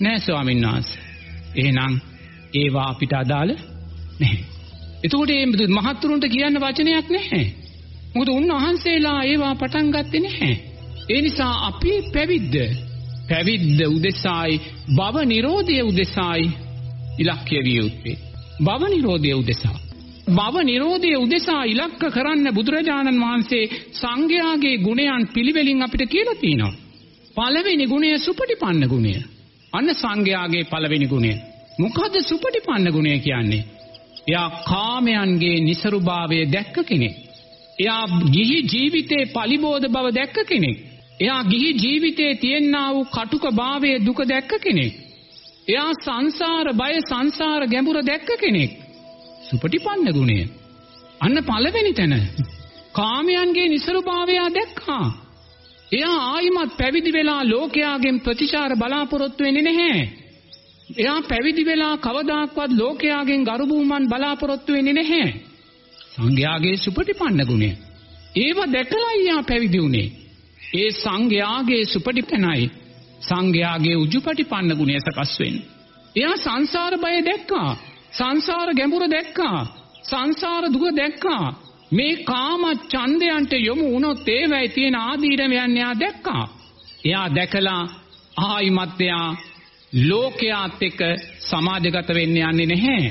නෑ ස්වාමීන් වහන්සේ. එහෙනම් ඒවා අපිට අදාළ නැහැ. එතකොට මේ මහත්තුරුන්ට කියන්න වචනයක් නැහැ. මොකද උන්වහන්සේලා ඒවා පටන් ගත්තේ නැහැ. ඒ නිසා අපි පැවිද්ද පැවිද්ද උදෙසායි භව නිරෝධය උදෙසායි ඉලක්කය විය යුත්තේ. භව නිරෝධය උදෙසා. භව නිරෝධය උදෙසා ඉලක්ක කරන්න බුදුරජාණන් වහන්සේ සංඝයාගේ ගුණයන් පිළිවෙලින් අපිට කියලා තියෙනවා. පළවෙනි ගුණය සුපටිපන්න ගුණය. අන්න සංඝයාගේ පළවෙනි ගුණය. මොකද්ද සුපටිපන්න ගුණය කියන්නේ? එයා කාමයන්ගේ નિසරුභාවය දැක්ක කෙනෙක්. එයා ගිහි ජීවිතේ පලිබෝධ බව දැක්ක කෙනෙක්. එයා ගිහි ජීවිතේ තියෙනා වූ කටුක භාවයේ දුක දැක්ක කෙනෙක්. එයා සංසාර බය සංසාර ගැඹුර දැක්ක කෙනෙක්. සුපටිපන්න ගුණය. අන්න පළවෙනි තැන. කාමයන්ගේ નિසරුභාවය දැක්කා. එයා ආයිමත් පැවිදි වෙලා ලෝකයාගෙන් ප්‍රතිචාර බලාපොරොත්තු වෙන්නේ නැහැ. එයා පැවිදි වෙලා කවදාක්වත් ලෝකයාගෙන් ගරු බුහුමන් බලාපොරොත්තු වෙන්නේ නැහැ. සංඝයාගේ සුපටිපන්න ගුණය. ඒව දැකලා යා පැවිදි වුණේ. ඒ සංඝයාගේ සුපටිපනයි සංඝයාගේ උජුපටිපන්න ගුණය සකස් වෙන්නේ. එයා සංසාර බය දැක්කා. සංසාර ගැඹුර දැක්කා. සංසාර දුක දැක්කා. මේ කාම ඡන්දයන්ට යොමු වුණොත් ඒවයි තියෙන ආදීනවයන් එයා දැක්කා. එයා දැකලා ආයිමත් එයා ලෝකයාත් එක්ක සමාජගත වෙන්න යන්නේ නැහැ.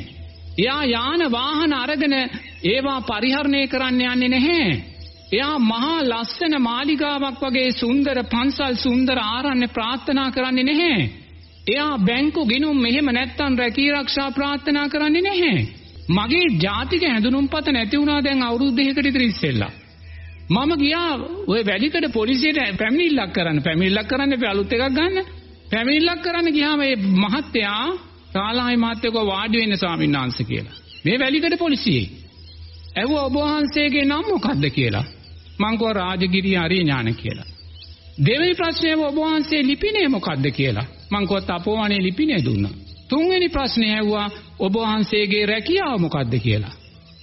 එයා යාන වාහන අරගෙන ඒවා පරිහරණය කරන්න යන්නේ නැහැ. එයා මහා ලස්සන මාලිගාවක් වගේ සුන්දර පන්සල් සුන්දර ආරණ්‍ය ප්‍රාර්ථනා කරන්නේ නැහැ. එයා බැංකු ගිණුම් මෙහෙම නැත්තම් රැකී ආරක්ෂා ප්‍රාර්ථනා කරන්නේ නැහැ. මගේ ජාතික හැඳුනුම්පත නැති වුණා දැන් අවුරුදු දෙකකට විතර ඉස්සෙල්ලා. මම ගියා ওই වැලිකඩ පොලිසියට පැමිණිල්ලක් කරන්න. පැමිණිල්ලක් කරන්න එපා අලුත් එකක් ගන්න. පැමිණිල්ලක් කරන්න ගියාම මේ මහත්තයා කාලායි මහත්තයෝ වාඩි වෙන්න ස්වාමීන් වහන්සේ කියලා. මේ වැලිකඩ පොලිසියේ. ඇහුවා ඔබ වහන්සේගේ නම මොකද්ද කියලා. මං කව රාජගිරිය හරි ඥාන කියලා. දෙවෙනි ප්‍රශ්නේ ඔබ වහන්සේ ලිපිනේ මොකද්ද කියලා. මං කව තපෝවනේ ලිපිනේ දුන්නා. තුන්වෙනි ප්‍රශ්නේ ඇහුවා ඔබ වහන්සේගේ රැකියාව මොකද්ද කියලා.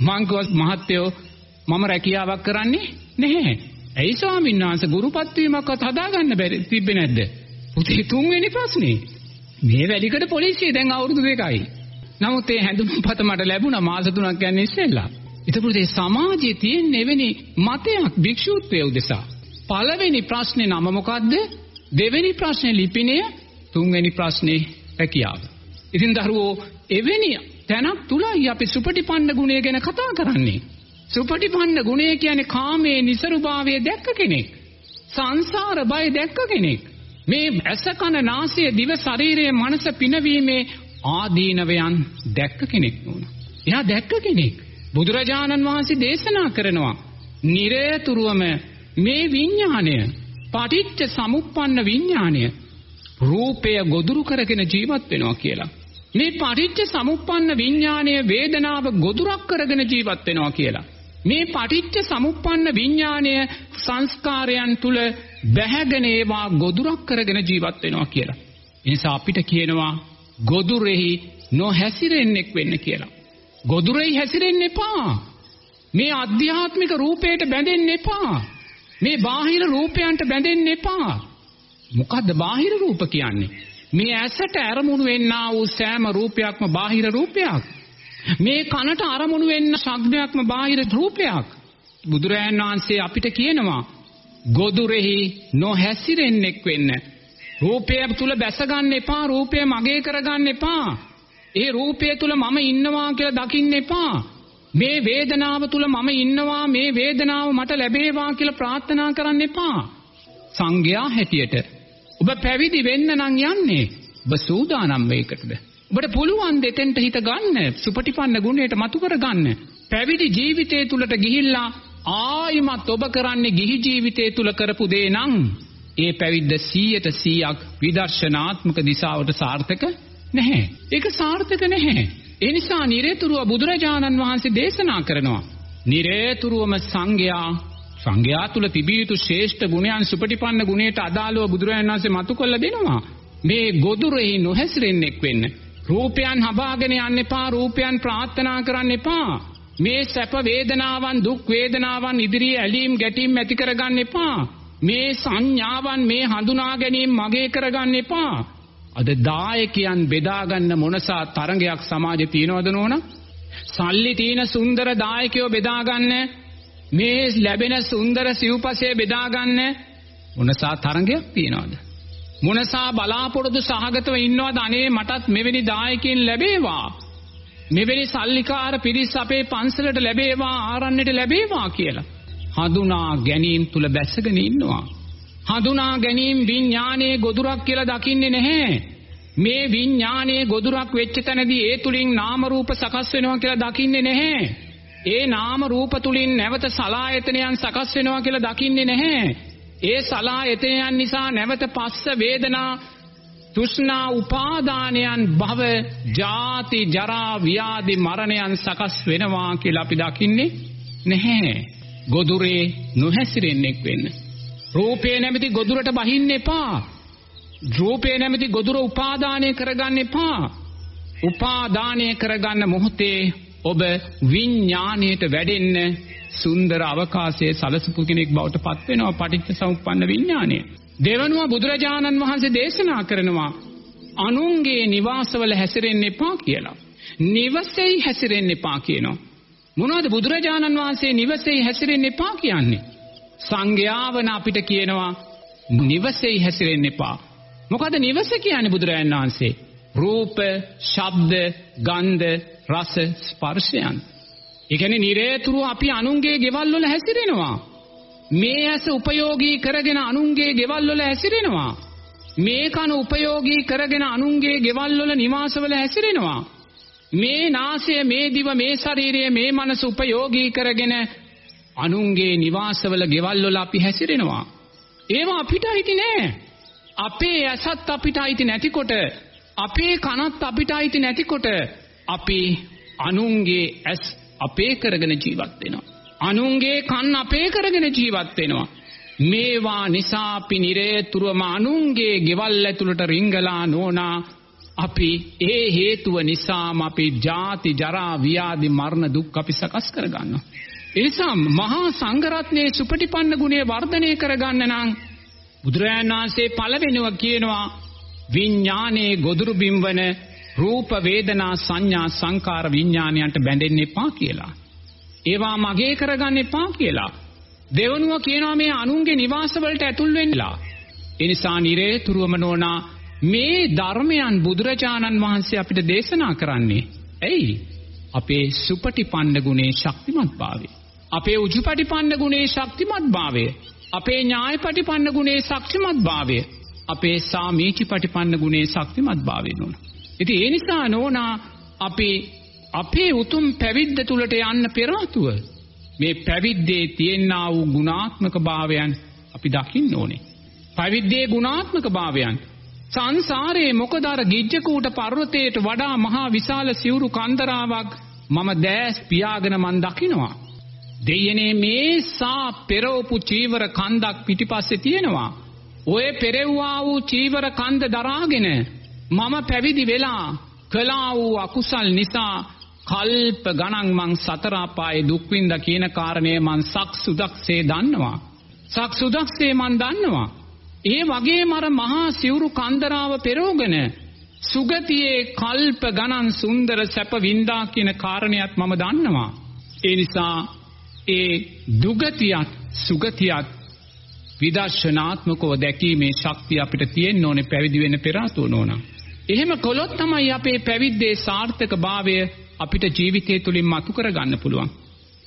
මං කව මහත්තයෝ මම රැකියාවක් කරන්නේ නැහැ. ඇයි ස්වාමීන් වහන්සේ ගුරුපත් වීමක්වත් හදාගන්න බැරි තිබ්බේ නැද්ද? පුතේ තුන්වෙනි ප්‍රශ්නේ. මේ වැලිකඩ පොලිසිය දැන් අවුරුදු දෙකයි. නමුත් ඒ හැඳුම්පත මට ලැබුණා මාස තුනක් යන ඉස්සෙල්ලා. එතකොට මේ සමාජයේ තියෙන එවැනි මතයක් භික්ෂුත්වයේ උදෙසා. පළවෙනි ප්‍රශ්නේ නම මොකද්ද? දෙවෙනි ප්‍රශ්නේ ලිපිනය, තුන්වෙනි ප්‍රශ්නේ රැකියාව. ඉතින් දරුවෝ එවැනි තැනක් තුලයි අපි සුපටිපන්න ගුණය ගැන කතා කරන්නේ. සුපටිපන්න ගුණය කියන්නේ කාමයේ નિසරුභාවය දැක්ක කෙනෙක්. සංසාර බය දැක්ක කෙනෙක්. මේ ඇස කන නාසය දිව ශරීරයේ මනස පිනවීමේ ආදීනවයන් දැක්ක කෙනෙක් නෝන. එයා දැක්ක කෙනෙක්. බුදුරජාණන් වහන්සේ දේශනා කරනවා. නිරේතුරුවම මේ විඤ්ඥානය පටිච්ච සමුප්පන්න විඤ්ඥානය රූපය ගොදුරු කරගෙන ජීවත් වෙනවා කියලා. මේ පටිච්ච සමුප්පන්න විඤ්ඥානය වේදනාව ගොදුරක් කරගෙන ජීවත් වෙනවා කියලා. මේ පටිච්ච සමුප්පන්න විඤ්ඥානය සංස්කාරයන් තුළ බැහැගෙන ඒවා ගොදුරක් කරගෙන ජීවත් වෙනවා කියලා. එනිසා අපිට කියනවා ගොදුරෙහි නොහැසිරෙන්නෙක් වෙන්න කියලා. ගොදුරෙහි හැසිරෙන්න එපා. මේ අධ්‍යාත්මික රූපයට බැඳෙන්න එපා. මේ බාහිර රූපයන්ට බැඳෙන්න එපා. මොකද්ද බාහිර රූප කියන්නේ? මේ ඇසට අරමුණු වෙන්නා වූ සෑම රූපයක්ම බාහිර රූපයක්. මේ කනට අරමුණු වෙන්න ශබ්දයක්ම බාහිර රූපයක්. බුදුරයන් වහන්සේ අපිට කියනවා ගොදුරෙහි නොහැසිරෙන්නෙක් වෙන්න. රූපය තුල බැස ගන්න එපා, රූපය මගේ කරගන්න එපා. ඒ රූපය තුල මම ඉන්නවා කියලා දකින්න එපා. මේ වේදනාව තුල මම ඉන්නවා මේ වේදනාව මට ලැබේවා කියලා ප්‍රාර්ථනා කරන්න එපා. සංඝයා හැටියට ඔබ පැවිදි වෙන්න නම් යන්නේ. ඔබ සූදානම් මේකටද? ඔබට පුළුවන් දෙතෙන්ට හිත ගන්න, සුපටිපන්න ගුණයට මතු කර ගන්න. පැවිදි ජීවිතය තුලට ගිහිල්ලා ආයිමත් ඔබ කරන්නේ ගිහි ජීවිතය තුල කරපු දේ නම් ඒ පැවිද්ද 100ට 100ක් විදර්ශනාත්මක දිශාවට සාර්ථක නැහැ. ඒක සාර්ථක නැහැ. ඒ නිසා නිරේතුරුව බුදුරජාණන් වහන්සේ දේශනා කරනවා. නිරේතුරුවම සංඝයා සංඝයා තුල තිබිය යුතු ශ්‍රේෂ්ඨ ගුණයන් සුපටිපන්න ගුණයට අදාළව බුදුරජාණන් වහන්සේ මතු කළ දෙනවා. මේ ගොදුරෙහි නොහැසිරෙන්නෙක් වෙන්න. රූපයන් හබාගෙන යන්න එපා, රූපයන් ප්‍රාර්ථනා කරන්න එපා. මේ සැප වේදනාවන් දුක් වේදනාවන් ඉදිරියේ ඇලීම් ගැටීම් ඇති කරගන්න එපා. මේ සංඥාවන් මේ හඳුනා ගැනීම මගේ කරගන්න එපා. අද දායකයන් බෙදාගන්න මොනසා තරගයක් සමාජේ තියනවද නෝන? සල්ලි තියෙන සුන්දර දායකයෝ බෙදාගන්න මේ ලැබෙන සුන්දර සිව්පසය බෙදාගන්න මොනසා තරගයක් තියනවද? මොනසා බලාපොරොත්තු සහගතව ඉන්නවද අනේ මටත් මෙවැනි දායකයන් ලැබේවා. මෙවැනි සල්ලිකාර පිරිස් අපේ පන්සලට ලැබේවා ආරන්නට ලැබේවා කියලා. හඳුනා ගැනීම තුල බැසගෙන ඉන්නවා. හඳුනා ගැනීම විඥානයේ ගොදුරක් කියලා දකින්නේ නැහැ. මේ විඥානයේ ගොදුරක් වෙච්ච තැනදී ඒ තුලින් නාම රූප සකස් වෙනවා කියලා දකින්නේ නැහැ. ඒ නාම රූප තුලින් නැවත සලායතනයන් සකස් වෙනවා කියලා දකින්නේ නැහැ. ඒ සලායතනයන් නිසා නැවත පස්ස වේදනා තෘෂ්ණා උපාදානයන් භව ජාති ජරා ව්‍යාධි මරණයන් සකස් වෙනවා කියලා අපි දකින්නේ නැහැ. ගොදුරේ නොහැසිරෙන්නෙක් වෙන්න. රූපේ නැමැති ගොදුරට බහින්න එපා. රූපේ නැමැති ගොදුර උපාදානය කරගන්න එපා. උපාදානය කරගන්න මොහොතේ ඔබ විඥාණයට වැඩෙන්න සුන්දර අවකාශයේ සලසපු කෙනෙක් බවට පත් වෙනවා පටිච්ච සමුප්පන්න විඥාණය. දෙවනුව බුදුරජාණන් වහන්සේ දේශනා කරනවා අනුන්ගේ නිවාසවල හැසිරෙන්න එපා කියලා. නිවසෙහි හැසිරෙන්න එපා කියනවා. මොනවද බුදුරජාණන් වහන්සේ නිවසේ හැසිරෙන්න එපා කියන්නේ? සංඝයාවන අපිට කියනවා නිවසේ හැසිරෙන්න එපා. මොකද නිවස කියන්නේ බුදුරජාණන් වහන්සේ? රූප, ශබ්ද, ගන්ධ, රස, ස්පර්ශයන්. ඒ කියන්නේ නිරේතුරු අපි අනුන්ගේ ගෙවල් වල හැසිරෙනවා. මේ ඇස උපයෝගී කරගෙන අනුන්ගේ ගෙවල් වල හැසිරෙනවා. මේ කන උපයෝගී කරගෙන අනුන්ගේ ගෙවල් වල නිවාසවල හැසිරෙනවා. මේ නාසය මේ දිව මේ ශරීරය මේ මනස උපයෝගී කරගෙන අනුන්ගේ නිවාසවල ගෙවල් වල අපි හැසිරෙනවා. ඒවා අපිට අයිති නෑ. අපේ ඇසත් අපිට අයිති නැතිකොට අපේ කනත් අපිට අයිති නැතිකොට අපි අනුන්ගේ ඇස් අපේ කරගෙන ජීවත් වෙනවා. අනුන්ගේ කන් අපේ කරගෙන ජීවත් වෙනවා. මේවා නිසා අපි නිරේතුරුවම අනුන්ගේ ගෙවල් ඇතුළට රිංගලා නෝනා අපි ඒ හේතුව නිසාම අපි ජාති ජරා ව්‍යාධි මරණ දුක් අපි සකස් කරගන්නවා. එනිසා මහා සංඝරත්නයේ සුපටිපන්න ගුණය වර්ධනය කරගන්න නම් බුදුරජාණන් වහන්සේ පළවෙනිව කියනවා විඥානයේ ගොදුරු බිම්වන රූප වේදනා සංඥා සංකාර විඥානයන්ට බැඳෙන්න එපා කියලා. ඒවා මගේ කරගන්න එපා කියලා. දෙවනුව කියනවා මේ අනුන්ගේ නිවාසවලට ඇතුල් වෙන්නලා. එනිසා නිරේතුරුවම නෝනා මේ ධර්මයන් බුදුරජාණන් වහන්සේ අපිට දේශනා කරන්නේ. ඇයි? අපේ සුපටිපන්න ගුණේ ශක්තිමත් භාවය. අපේ උජුපටිපන්න ගුණේ ශක්තිමත් භාවය. අපේ ඥායපටිපන්න ගුණේ ශක්තිමත් භාවය. අපේ සාමීචිපටිපන්න ගුණේ ශක්තිමත් භාවය නෝන. ඉතින් ඒ නිසා නෝනා අපි අපේ උතුම් පැවිද්ද තුලට යන්න පෙර මේ පැවිද්දේ තියෙනා වූ ගුණාත්මක භාවයන් අපි දකින්න ඕනේ. පැවිද්දේ ගුණාත්මක භාවයන් සංසාරයේ මොකද අර ගිජ්ජකූට පර්වතයට වඩා මහා විශාල සිවුරු කන්දරාවක් මම දැස් පියාගෙන මන් දකිනවා. දෙයනේ මේ සා පෙරවපු චීවර කන්දක් පිටිපස්සේ තියෙනවා. ඔය පෙරෙව්වා වූ චීවර කන්ද දරාගෙන මම පැවිදි වෙලා කළා වූ අකුසල් නිසා කල්ප ගණන් මං සතර අපායේ දුක් විඳ කියන කාරණය මං සක් සුදක්සේ දන්නවා. සක් සුදක්සේ මං දන්නවා. ඒ වගේම අර මහා සිවුරු කන්දරාව පෙරෝගෙන සුගතියේ කල්ප ගණන් සුන්දර සැප වින්දා කියන කාරණයක් මම දන්නවා. ඒ නිසා ඒ දුගතියත් සුගතියත් විදර්ශනාත්මකව දැකීමේ ශක්තිය අපිට තියෙන්න ඕනේ පැවිදි වෙන්න පෙර ආතෝ නෝනා. එහෙම කළොත් තමයි අපේ පැවිද්දේ සාර්ථක භාවය අපිට ජීවිතය තුළින් මතු කරගන්න පුළුවන්.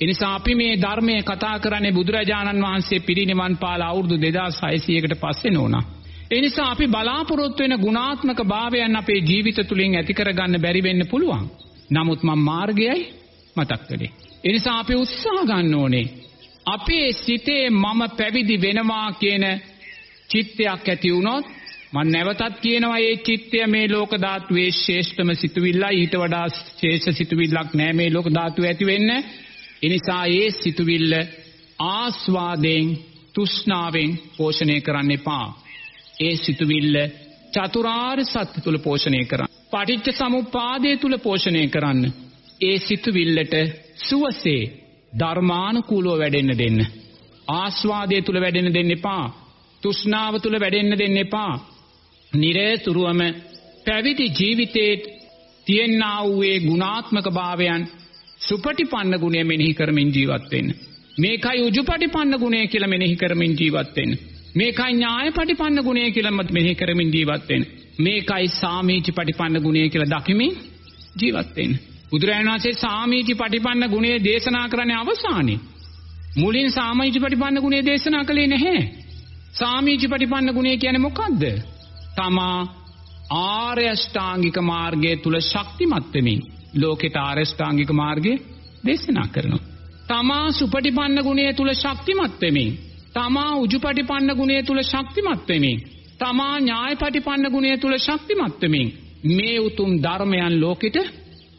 එනිසා අපි මේ ධර්මය කතා කරන්නේ බුදුරජාණන් වහන්සේ පිරිනිවන් පාල අවුරුදු 2600කට පස්සේ නෝනා. ඒ නිසා අපි බලාපොරොත්තු වෙන ගුණාත්මක භාවයන් අපේ ජීවිත තුළින් ඇති කරගන්න බැරි වෙන්න පුළුවන්. නමුත් මම මාර්ගයයි මතක් කළේ. ඒ නිසා අපි උත්සාහ ගන්න ඕනේ. අපේ සිතේ මම පැවිදි වෙනවා කියන චිත්තයක් ඇති වුණොත් මම නැවතත් කියනවා මේ චිත්තය මේ ලෝක ධාතුවේ ශ්‍රේෂ්ඨම සිතුවිල්ලයි ඊට වඩා ශ්‍රේෂ්ඨ සිතුවිල්ලක් නෑ මේ ලෝක ධාතුවේ ඇති වෙන්නේ. ඒ නිසා ඒ සිතුවිල්ල ආස්වාදයෙන් තෘෂ්ණාවෙන් පෝෂණය කරන්න එපා. ඒ සිතුවිල්ල චතුරාර්ය සත්‍ය තුල පෝෂණය කරන්න. පටිච්ච සමුප්පාදය තුල පෝෂණය කරන්න. ඒ සිතුවිල්ලට සුවසේ ධර්මානුකූලව වැඩෙන්න දෙන්න. ආස්වාදය තුල වැඩෙන්න දෙන්න එපා. තෘෂ්ණාව තුල වැඩෙන්න දෙන්න එපා. නිරේතුරුවම පැවිදි ජීවිතයේ තියෙනා වූ ඒ ගුණාත්මක භාවයන් සුපටිපන්න ගුණය මෙනෙහි කරමින් ජීවත් වෙන්න. මේකයි උජුපටිපන්න ගුණය කියලා මෙනෙහි කරමින් ජීවත් වෙන්න. මේකයි ඥායපටිපන්න ගුණය කියලා මෙනෙහි කරමින් ජීවත් වෙන්න. මේකයි සාමීචි පටිපන්න ගුණය කියලා දකිමින් ජීවත් වෙන්න. බුදුරජාණන් වහන්සේ සාමීචි පටිපන්න ගුණය දේශනා කරන්නේ අවසානයේ. මුලින් සාමීචි පටිපන්න ගුණය දේශනා කළේ නැහැ. සාමීචි පටිපන්න ගුණය කියන්නේ මොකද්ද? තමා ආර්ය අෂ්ටාංගික මාර්ගය තුල ශක්තිමත් වෙමින් ලෝකෙට ආර්ය අෂ්ටාංගික මාර්ගය දේශනා කරනවා. තමා සුපටිපන්න ගුණය තුල ශක්තිමත් වෙමින් තමා උජුපටිපන්න ගුණය තුල ශක්තිමත් වෙමින් තමා ඥායපටිපන්න ගුණය තුල ශක්තිමත් වෙමින් මේ උතුම් ධර්මයන් ලෝකෙට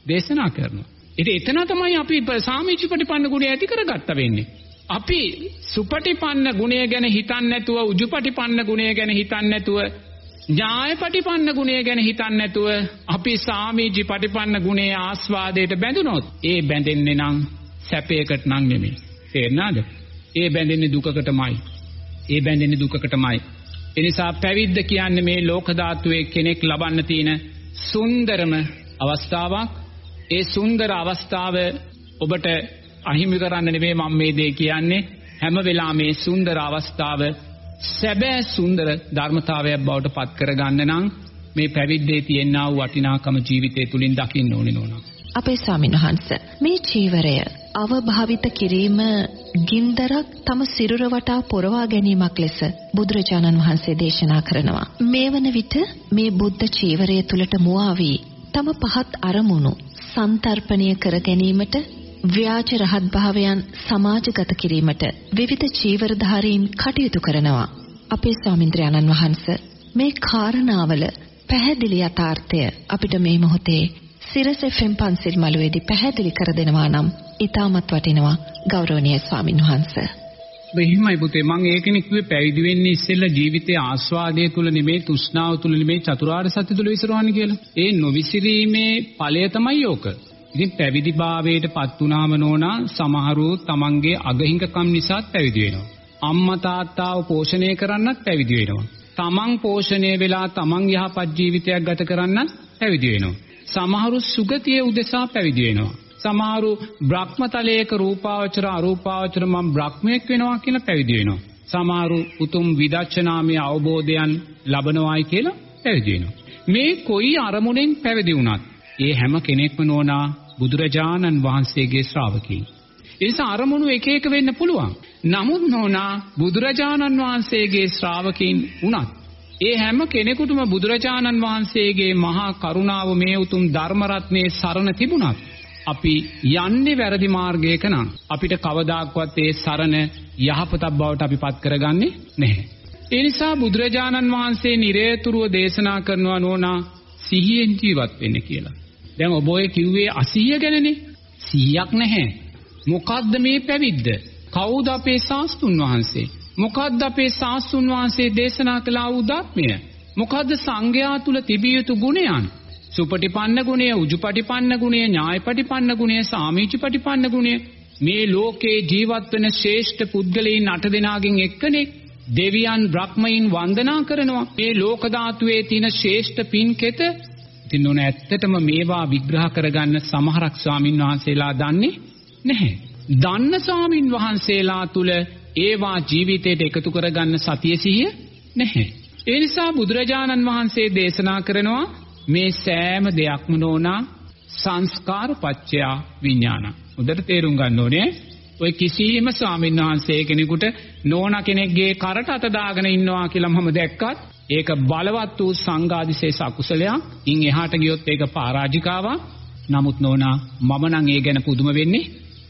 දේශනා කරනවා. ඉතින් එතන තමයි අපි සාමීචිපටිපන්න ගුණය ඇති කරගත්ත වෙන්නේ. අපි සුපටිපන්න ගුණය ගැන හිතන්නේ නැතුව උජුපටිපන්න ගුණය ගැන හිතන්නේ නැතුව ඥායපටිපන්න ගුණය ගැන හිතන්නේ නැතුව අපි සාමීචි පටිපන්න ගුණයේ ආස්වාදයට බැඳුනොත් ඒ බැඳෙන්නේ නම් සැපයකට නම් නෙමෙයි. තේරෙනවද? ඒ බැඳෙන්නේ දුකකටමයි. ඒ බැඳෙන්නේ දුකකටමයි. ඒ නිසා පැවිද්ද කියන්නේ මේ ලෝක ධාතුවේ කෙනෙක් ලබන්න තියෙන සුන්දරම අවස්ථාවක්. ඒ සුන්දර අවස්ථාව ඔබට අහිමි කරන්න නෙවෙයි මම මේ දේ කියන්නේ හැම වෙලාවෙම මේ සුන්දර අවස්ථාව සැබෑ සුන්දර ධර්මතාවයක් බවට පත් කරගන්න නම් මේ පැවිද්දේ තියෙනා වූ වටිනාකම ජීවිතය තුලින් දකින්න ඕනේ නෝනා. අපේ ස්වාමීන් වහන්ස මේ චීවරය අවභාවිත කිරීම ගින්දරක් තම සිරුර වටා පොරවා ගැනීමක් ලෙස බුදුරජාණන් වහන්සේ දේශනා කරනවා. මේ වන විට මේ බුද්ධ චීවරය තුලට මුවා වී තම පහත් අරමුණු සන්තරපණය කර ගැනීමට ව්‍යාජ රහත් භාවයන් සමාජගත කිරීමට විවිධ චීවරධාරීන් කටයුතු කරනවා. අපේ ස්වාමින්ද්‍රයන්න් වහන්සේ මේ කාරණාවල පැහැදිලි යථාර්ථය අපිට මේ මොහොතේ සිරස FM පන්සිල් මළුවේදී පැහැදිලි කර දෙනවා නම් ඊටමත් වටිනවා ගෞරවනීය ස්වාමින් වහන්සේ. මෙහිමයි පුතේ මම ඒකනේ කිව්වේ පැවිදි වෙන්නේ ඉස්සෙල්ලා ජීවිතයේ ආස්වාදයේ තුල නෙමෙයි තෘෂ්ණාව තුල නෙමෙයි චතුරාර්ය සත්‍ය තුල විසිරවන්නේ කියලා. ඒ නොවිසිරීමේ ඵලය තමයි යෝක. ඉතින් පැවිදි භාවයට පත් වුණාම නෝනා සමහරු තමන්ගේ අගහිඟකම් නිසා පැවිදි වෙනවා. අම්මා තාත්තාව පෝෂණය කරන්නත් පැවිදි වෙනවා. තමන් පෝෂණය වෙලා තමන් යහපත් ජීවිතයක් ගත කරන්නත් පැවිදි වෙනවා. සමහරු සුගතිය උදෙසා පැවිදි වෙනවා. සමහරු බ්‍රහ්මතලයක රූපාවචර අරූපාවචර මම බ්‍රහ්මයක් වෙනවා කියලා පැවිදි වෙනවා. සමහරු උතුම් විදර්ශනාමය අවබෝධයන් ලබනවායි කියලා පැවිදි වෙනවා. මේ කොයි අරමුණෙන් පැවිදි වුණත් ඒ හැම කෙනෙක්ම නෝනා බුදුරජාණන් වහන්සේගේ ශ්‍රාවකී. ඒ නිසා අරමුණු එක එක වෙන්න පුළුවන්. නමුත් නෝනා බුදුරජාණන් වහන්සේගේ ශ්‍රාවකීන් වුණත් ඒ හැම කෙනෙකුටම බුදුරජාණන් වහන්සේගේ මහා කරුණාව මේ උතුම් ධර්ම රත්නයේ සරණ තිබුණත් අපි යන්නේ වැරදි මාර්ගයක නම් අපිට කවදාක්වත් ඒ සරණ යහපතක් බවට අපි පත් කරගන්නේ නැහැ. ඒ නිසා බුදුරජාණන් වහන්සේ නිරේතුරුව දේශනා කරනවා නෝනා සිහියෙන් ජීවත් වෙන්න කියලා. දැන් ඔබ ඔය කිව්වේ 80 ගැනනේ. 100ක් නැහැ. මොකද්ද මේ පැවිද්ද? කවුද අපේ ශාස්තුන් වහන්සේ? මොකද්ද අපේ ශාස්තුන් වහන්සේ දේශනා කළ උදාත්මය? මොකද්ද සංඝයා තුල තිබිය යුතු ගුණයන්? සුපටිපන්න ගුණය, උජුපටිපන්න ගුණය, ඥායපටිපන්න ගුණය, සාමීචිපටිපන්න ගුණය මේ ලෝකේ ජීවත් වෙන ශ්‍රේෂ්ඨ පුද්ගලයන් අට දෙනාගෙන් එක්කනේ දෙවියන් බ්‍රහ්මයින් වන්දනා කරනවා මේ ලෝක ධාතුවේ තියෙන ශ්‍රේෂ්ඨ පින්කෙත ඉතින් උන ඇත්තටම මේවා විග්‍රහ කරගන්න සමහරක් ස්වාමින් වහන්සේලා දන්නේ නැහැ. දන්න ස්වාමින් වහන්සේලා තුල ඒවා ජීවිතයට එකතු කරගන්න සතිය සිහිය නැහැ. ඒ නිසා බුදුරජාණන් වහන්සේ දේශනා කරනවා මේ සෑම දෙයක්ම නෝනා සංස්කාර පච්චයා විඥාන. උදට තේරුම් ගන්න ඕනේ. ඔය කිසියම් ස්වාමීන් වහන්සේ කෙනෙකුට නෝනා කෙනෙක්ගේ කරට අත දාගෙන ඉන්නවා කියලා මම දැක්කත් ඒක බලවත් වූ සංඝාදිශේෂ අකුසලයක්. ඉන් එහාට ගියොත් ඒක පරාජිකාවක්. නමුත් නෝනා මම නම් ඒ ගැන පුදුම වෙන්නේ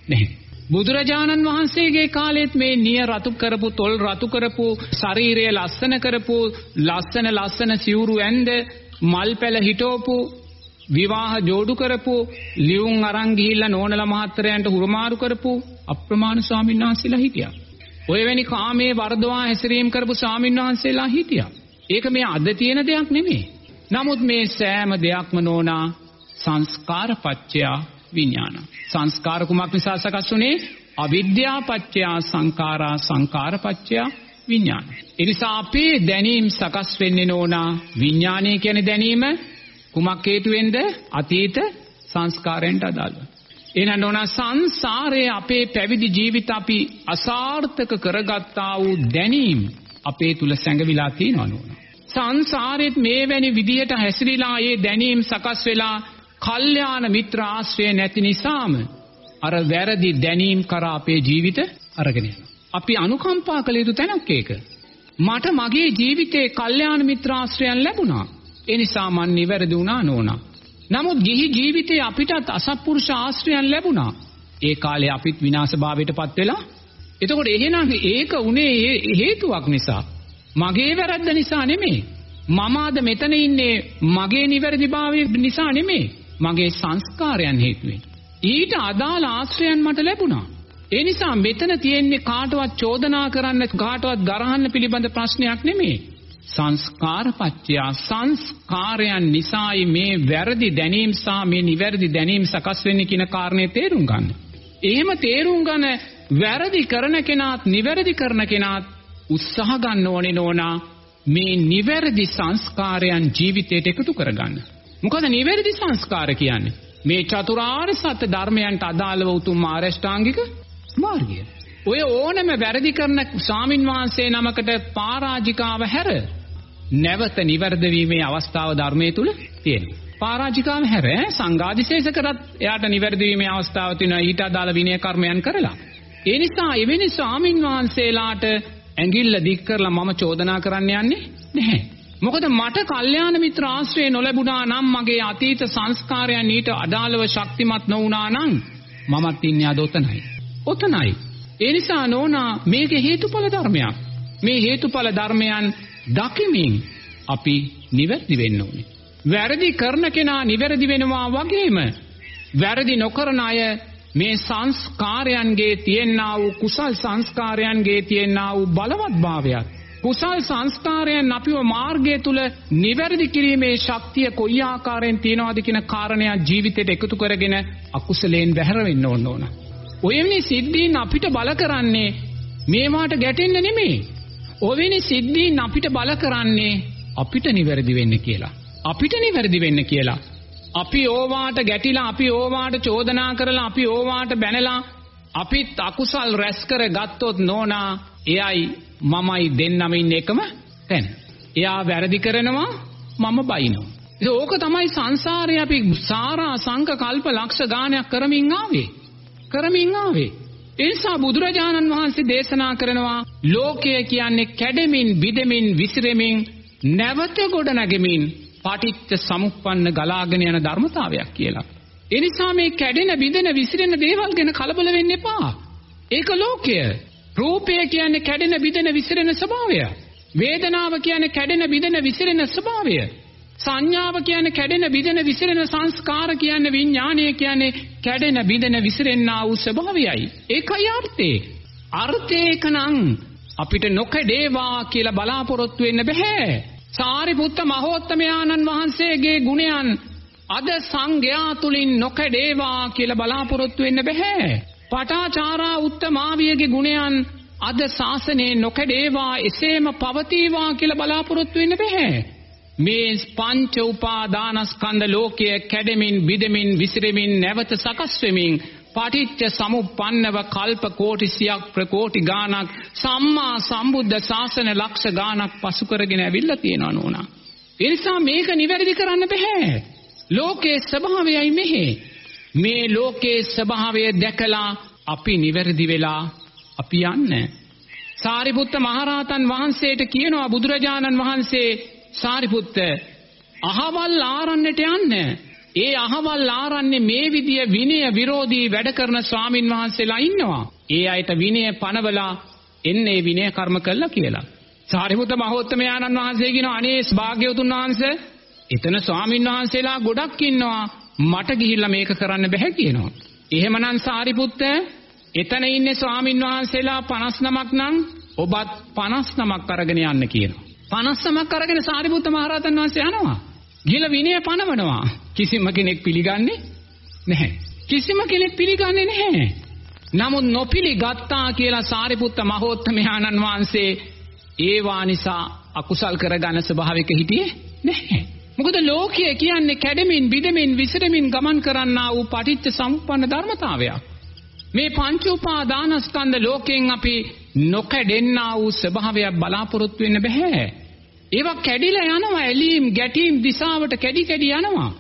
නැහැ. බුදුරජාණන් වහන්සේගේ කාලෙත් මේ නිය රතු කරපු තොල් රතු කරපු ශරීරය ලස්සන කරපු ලස්සන ලස්සන සිවුරු ඇඳ මල් පැල හිටෝපු විවාහ ජෝඩු කරපු ලියුම් අරන් ගිහිල්ලා නෝනලා මහත්තරයන්ට හුරුමාරු කරපු අප්‍රමාණ ස්වාමීන් වහන්සේලා හිටියා. ඔය වැනි කාමයේ වර්ධවා හැසිරීම කරපු ස්වාමීන් වහන්සේලා හිටියා. ඒක මේ අද තියෙන දෙයක් නෙමෙයි. නමුත් මේ සෑම දෙයක්ම නෝනා සංස්කාර පත්‍යා විඥාන. සංස්කාර කුමක් නිසා සකස් වුනේ? අවිද්‍යා පත්‍යා සංඛාරා සංඛාර පත්‍යා විඥාන. ඒ නිසා අපේ දැනීම් සකස් වෙන්නේ නෝනා විඥානය කියන දැනීම කුමක් හේතුවෙන්ද? අතීත සංස්කාරයන්ට අදාළව. එහෙනම් නෝනා සංසාරයේ අපේ පැවිදි ජීවිත අපි අසාර්ථක කරගත්තා වූ දැනීම් අපේ තුල සැඟවිලා තියෙනවා නෝනා. සංසාරෙත් මේ වැනි විදියට හැසිරීලා ඒ දැනීම් සකස් වෙලා කල්යාණ මිත්‍ර ආශ්‍රය නැති නිසාම අර වැරදි දැනීම් කරා අපේ ජීවිත අරගෙන යනවා. අපි අනුකම්පා කළ යුතු තැනක් ඒක. මට මගේ ජීවිතේ කල්යාණ මිත්‍ර ආශ්‍රයයන් ලැබුණා. ඒ නිසා මන් නිවැරදි වුණා නෝනා. නමුත් ගිහි ජීවිතේ අපිටත් අසත්පුරුෂ ආශ්‍රයයන් ලැබුණා. ඒ කාලේ අපිත් විනාශභාවයටපත් වෙලා. එතකොට එහෙනම් ඒක උනේ හේතුවක් නිසා. මගේ වැරද්ද නිසා නෙමෙයි. මම අද මෙතන ඉන්නේ මගේ නිවැරදිභාවය නිසා නෙමෙයි. මගේ සංස්කාරයන් හේතුවෙන්. ඊට අදාළ ආශ්‍රයන් මට ලැබුණා. ඒ නිසා මෙතන තියෙන්නේ කාටවත් චෝදනා කරන්න කාටවත් ගරහන්න පිළිබඳ ප්‍රශ්නයක් නෙමෙයි. සංස්කාරපත්‍ය සංස්කාරයන් නිසායි මේ වැරදි දැනීම් සහ මේ නිවැරදි දැනීම් සකස් වෙන්නේ කියන කාරණේ තේරුම් ගන්න. එහෙම තේරුම් ගන්න වැරදි කරන කෙනාත් නිවැරදි කරන කෙනාත් උත්සාහ ගන්න ඕනේ නෝනා මේ නිවැරදි සංස්කාරයන් ජීවිතයට එකතු කරගන්න. මොකද නිවැරදි සංස්කාර කියන්නේ මේ චතුරාර්ය සත්‍ය ධර්මයන්ට අදාළව උතුම් ආරෂ්ඨාංගික මාර්ගය. ඔය ඕනම වැරදි කරන ස්වාමින් වහන්සේ නමකට පරාජිකාව හැර නැවත නිවැරදි වීමේ අවස්ථාව ධර්මයේ තුල තියෙනවා. පරාජිකාව හැර සංඝාදිශේෂ කරත් එයාට නිවැරදි වීමේ අවස්ථාව තියෙනවා ඊට අදාළ විනය කර්මයන් කරලා. ඒ නිසා එවැනි ස්වාමින් වහන්සේලාට ඇඟිල්ල දික් කරලා මම චෝදනා කරන්න යන්නේ නැහැ. මොකද මට කල්යාණ මිත්‍ර ආශ්‍රය නොලැබුණා නම් මගේ අතීත සංස්කාරයන් ඊට අදාළව ශක්තිමත් නොවුණා නම් මමත් ඉන්නේ අද ඔතනයි. ඔතනයි. ඒ නිසා නෝනා මේකේ හේතුඵල ධර්මයක්. මේ හේතුඵල ධර්මයන් දකිමින් අපි නිවැරදි වෙන්න ඕනේ. වැරදි කරන කෙනා නිවැරදි වෙනවා වගේම වැරදි නොකරන අය මේ සංස්කාරයන්ගේ තියෙනා වූ කුසල් සංස්කාරයන්ගේ තියෙනා වූ බලවත්භාවයත් කුසල් සංස්කාරයන් අපිව මාර්ගය තුල නිවැරදි කිරීමේ ශක්තිය කොයි ආකාරයෙන් තියනවද කියන කාරණය ජීවිතයට එකතු කරගෙන අකුසලයෙන් බැහැර වෙන්න ඕන ඕන. ඔයවෙනි සිද්ධීන් අපිට බල කරන්නේ මේවාට ගැටෙන්න නෙමෙයි. ඔවෙනි සිද්ධීන් අපිට බල කරන්නේ අපිට නිවැරදි වෙන්න කියලා. අපිට නිවැරදි වෙන්න කියලා. අපි ඕවාට ගැටිලා අපි ඕවාට චෝදනා කරලා අපි ඕවාට බැනලා අපිත් අකුසල් රැස් කර ගත්තොත් නෝනා එයයි මමයි දෙන්නම ඉන්නේ එකම තැන. එයා වැරදි කරනවා මම බයිනවා. ඉතින් ඕක තමයි සංසාරේ අපි සාරා සංක කල්ප ලක්ෂ ගානයක් කරමින් ආවේ. කරමින් ආවේ. ඒ නිසා බුදුරජාණන් වහන්සේ දේශනා කරනවා ලෝකය කියන්නේ කැඩෙමින් බිඳෙමින් විසිරෙමින් නැවත ගොඩ නැගෙමින් පටිච්ච සමුප්පන්න ගලාගෙන යන ධර්මතාවයක් කියලා. ඒ නිසා මේ කැඩෙන බිඳෙන විසිරෙන දේවල් ගැන කලබල වෙන්න එපා. ඒක ලෝකය. රූපය කියන්නේ කැඩෙන බිඳෙන විසිරෙන ස්වභාවය. වේදනාව කියන්නේ කැඩෙන බිඳෙන විසිරෙන ස්වභාවය. සංඥාව කියන්නේ කැඩෙන බිඳෙන විසිරෙන සංස්කාර කියන්නේ විඥානය කියන්නේ කැඩෙන බිඳෙන විසිරෙන්නා වූ ස්වභාවයයි. ඒකයි අර්ථේ. අර්ථේකනම් අපිට නොකඩේවා කියලා බලාපොරොත්තු වෙන්න බෑ. සාරිපුත්ත මහෝත්තමයාණන් වහන්සේගේ ගුණයන් අද සංඝයා තුලින් නොකඩේවා කියලා බලාපොරොත්තු වෙන්න බෑ. පටාචාරා උත්තමාවියගේ ගුණයන් අද ශාසනයේ නොකඩේවා එසේම පවතිවා කියලා බලාපොරොත්තු වෙන්න බෑ. මේ පංච උපාදානස්කන්ධ ලෝකයේ කැඩෙමින් බිඳෙමින් විසිරෙමින් නැවත සකස් වෙමින් පටිච්ච සමුප්පන්නව කල්ප කෝටි සියක් ප්‍රකෝටි ගානක් සම්මා සම්බුද්ධ ශාසන ලක්ෂ ගානක් පසු කරගෙන ඇවිල්ලා තියෙනවා නෝනා. ඒ නිසා මේක නිවැරදි කරන්න බෑ. ලෝකයේ ස්වභාවයයි මෙහෙ. මේ ලෝකයේ ස්වභාවය දැකලා අපි නිවැරදි වෙලා අපි යන්නේ. සාරිපුත්ත මහරහතන් වහන්සේට කියනවා බුදුරජාණන් වහන්සේ සාරිපුත්ත අහවල් ආරන්නට යන්න. ඒ අහවල් ආරන්නේ මේ විදිය විනය විරෝධී වැඩ කරන ස්වාමින් වහන්සේලා ඉන්නවා. ඒ අයට විනය පනවලා එන්නේ විනය කර්ම කළා කියලා. සාරිපුත්ත මහෝත්තමයාණන් වහන්සේ කියනවා අනේ භාග්‍යවතුන් වහන්සේ එතන ස්වාමින් වහන්සේලා ගොඩක් ඉන්නවා මට ගිහිල්ලා මේක කරන්න බෑ කියනවා. එහෙමනම් සාරිපුත්ත එතන ඉන්නේ ස්වාමින් වහන්සේලා 59ක් නම් ඔබත් 59ක් අරගෙන යන්න කියනවා. 59ක් අරගෙන සාරිපුත්ත මහරහතන් වහන්සේ යනවා. ගිහිල්ලා විනය පනවනවා. කිසිම කෙනෙක් පිළිගන්නේ නැහැ. කිසිම කෙනෙක් පිළිගන්නේ නැහැ. නමුත් නොපිළිගත්තා කියලා සාරිපුත්ත මහෝත්තමයාණන් වහන්සේ ඒවා නිසා අකුසල් කරගන්න ස්වභාවික හිටියේ නැහැ. මොකද ලෝකය කියන්නේ කැඩෙමින් බිඳෙමින් විසිරෙමින් ගමන් කරන්නා වූ පටිච්ච සමුප්පන්න ධර්මතාවයක්. මේ පංච උපාදානස්කන්ධ ලෝකයෙන් අපි නොකැඩෙන්නා වූ ස්වභාවයක් බලාපොරොත්තු වෙන්න බෑ. ඒවා කැඩිලා යනවා ඇලීම් ගැටීම් දිශාවට කැඩි කැඩි යනවා.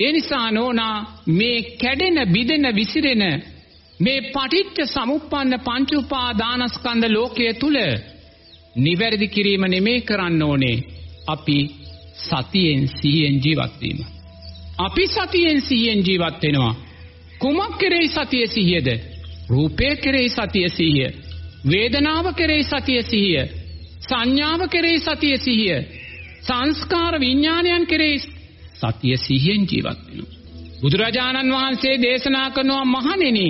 ඒ නිසා නෝනා මේ කැඩෙන බිඳෙන විසිරෙන මේ පටිච්ච සමුප්පන්න පංච උපාදානස්කන්ධ ලෝකයේ තුල නිවැරදි කිරීම නෙමේ කරන්න ඕනේ. අපි සතියෙන් සිහියෙන් ජීවත් වීම. අපි සතියෙන් සිහියෙන් ජීවත් වෙනවා. කුමක් කෙරෙහි සතිය සිහියද? රූපය කෙරෙහි සතිය සිහිය. වේදනාව කෙරෙහි සතිය සිහිය. සංඥාව කෙරෙහි සතිය සිහිය. සංස්කාර විඥානයන් කෙරෙහි සතිය සිහියෙන් ජීවත් වෙනවා. බුදුරජාණන් වහන්සේ දේශනා කරනවා මහණෙනි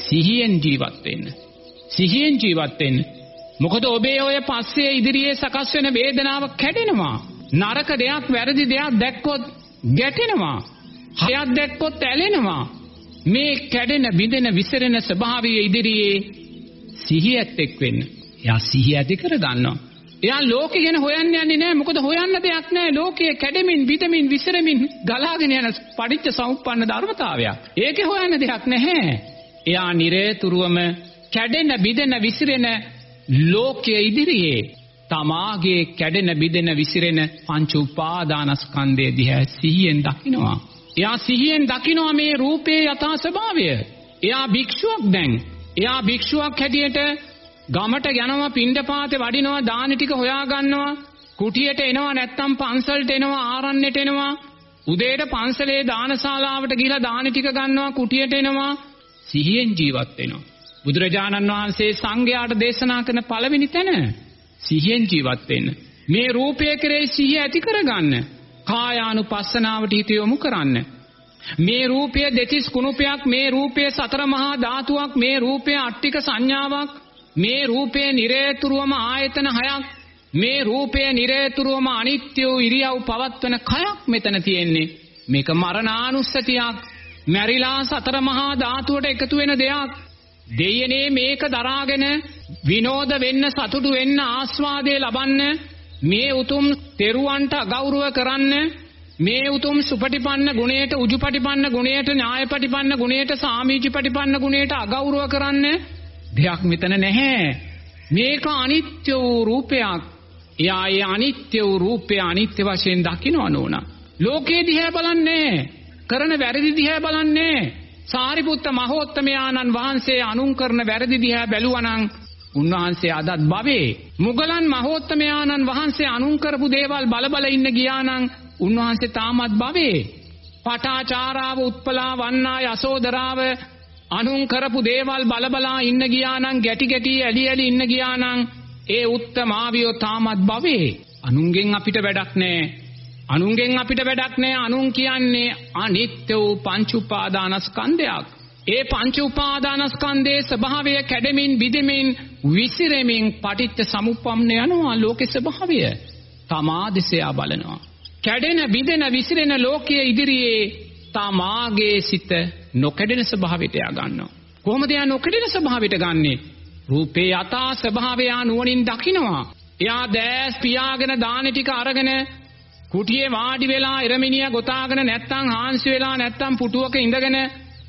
සිහියෙන් ජීවත් වෙන්න. සිහියෙන් ජීවත් වෙන්න. මොකද ඔබේ ඔය පස්සේ ඉදිරියේ සකස් වෙන වේදනාව කැඩෙනවා. නරක දෙයක් වැරදි දෙයක් දැක්කොත් ගැටෙනවා. හයක් දැක්කොත් ඇලෙනවා. මේ කැඩෙන බිඳෙන විසිරෙන ස්වභාවය ඉදිරියේ සිහියත් එක් වෙන්න. එයා සිහිය ඇති කර ගන්නවා. එයා ලෝකෙ ගැන හොයන්න යන්නේ නැහැ. මොකද හොයන්න දෙයක් නැහැ. ලෝකයේ කැඩෙමින්, බිඳෙමින්, විසිරෙමින් ගලාගෙන යන පටිච්ච සමුප්පන්න ධර්මතාවයක්. ඒකේ හොයන්න දෙයක් නැහැ. එයා නිරේතුරුවම කැඩෙන, බිඳෙන, විසිරෙන ලෝකයේ ඉදිරියේ තමාගේ කැඩෙන, බිඳෙන, විසිරෙන පංච උපාදානස්කන්ධය දිහා සිහියෙන් දකිනවා. එයා සිහියෙන් දකිනවා මේ රූපේ යථා ස්වභාවය. එයා භික්ෂුවක් දැන්. එයා භික්ෂුවක් හැටියට ගමට යනවා පින්ඩපාතේ වඩිනවා දානි ටික හොයා ගන්නවා කුටියට එනවා නැත්තම් පන්සලට එනවා ආරණ්‍යට එනවා උදේට පන්සලේ දානශාලාවට ගිහිලා දානි ටික ගන්නවා කුටියට එනවා සිහියෙන් ජීවත් වෙනවා. බුදුරජාණන් වහන්සේ සංඝයාට දේශනා කරන පළවෙනි තැන සිහියෙන් ජීවත් වෙන්න. මේ රූපය කෙරෙහි සිහිය ඇති කරගන්න කායානුපස්සනාවට හිත යොමු කරන්න. මේ රූපය දෙතිස් කුණුපයක් මේ රූපය සතර මහා ධාතුවක් මේ රූපය අට්ටික සංඥාවක් මේ රූපය නිරේතුරුවම ආයතන හයක් මේ රූපය නිරේතුරුවම අනිත්‍ය වූ ඉරියව් පවත්වන කයක් මෙතන තියෙන්නේ. මේක මරණානුස්සතියක්. මැරිලා සතර මහා ධාතුවට එකතු වෙන දෙයක්. දෙයනේ මේක දරාගෙන විනෝද වෙන්න සතුටු වෙන්න ආස්වාදේ ලබන්න මේ උතුම් තෙරුවන්ට අගෞරව කරන්න මේ උතුම් සුපටිපන්න ගුණයට උජුපටිපන්න ගුණයට ඥායපටිපන්න ගුණයට සාමීචිපටිපන්න ගුණයට අගෞරව කරන්න දෙයක් මෙතන නැහැ. මේක අනිත්‍ය වූ රූපයක්. එයා ඒ අනිත්‍ය වූ රූපය අනිත්‍ය වශයෙන් දකින්න ඕන. ලෝකේ දිහා බලන්නේ කරන වැරදි දිහා බලන්නේ සාරිපුත්ත මහෝත්තමයාණන් වහන්සේ අනුන් කරන වැරදි දිහා බැලුවනම් උන්වහන්සේ අදත් භවේ මුගලන් මහෝත්තමයාණන් වහන්සේ අනුන් කරපු දේවල් බලබල ඉන්න ගියානම් උන්වහන්සේ තාමත් භවේ පටාචාරාව උත්පලා වන්නා යසෝදරාව අනුන් කරපු දේවල් බලබලා ඉන්න ගියානම් ගැටි ගැටි ඇලි ඇලි ඉන්න ගියානම් ඒ උත්තමාවියෝ තාමත් භවේ අනුන්ගෙන් අපිට වැඩක් නැහැ. අනුන්ගෙන් අපිට වැඩක් නැහැ. අනුන් කියන්නේ අනිත්‍ය වූ පංච උපාදානස්කන්ධයක්. ඒ පංච උපාදානස්කන්ධයේ ස්වභාවය කැඩෙමින් බිඳෙමින් විසිරෙමින් පටිච්ච සමුප්පන්න යනවා ලෝකේ ස්වභාවය. තමා දිසයා බලනවා. කැඩෙන බිඳෙන විසිරෙන ලෝකයේ ඉදිරියේ තමාගේ සිත නොකඩෙන ස්වභාවයට යා ගන්නවා. කොහොමද යා නොකඩෙන ස්වභාවයට ගන්නෙ? රූපේ යථා ස්වභාවය නුවණින් දකිනවා. එයා දැස් පියාගෙන දානි ටික අරගෙන කුටියේ වාඩි වෙලා ඉරමිනිය ගොතාගෙන නැත්තම් හාන්සි වෙලා නැත්තම් පුටුවක ඉඳගෙන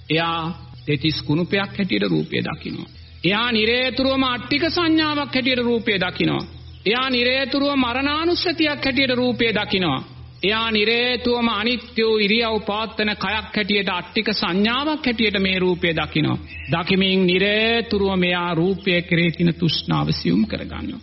එයා තෙතිස් කුණුපයක් හැටියට රූපය දකිනවා. එයා නිරේතුරුවම අට්ටික සංඥාවක් හැටියට රූපය දකිනවා. එයා නිරේතුරුව මරණානුස්සතියක් හැටියට රූපය දකිනවා. එයා නිරේතුවම අනිත්‍ය වූ ඉරියව් පවත්වන කයක් හැටියට අට්ටික සංඥාවක් හැටියට මේ රූපය දකිනවා. දකිමින් නිරේතුරුව මෙයා රූපය කෙරේ තියෙන තෘෂ්ණාව සියුම් කරගන්නවා.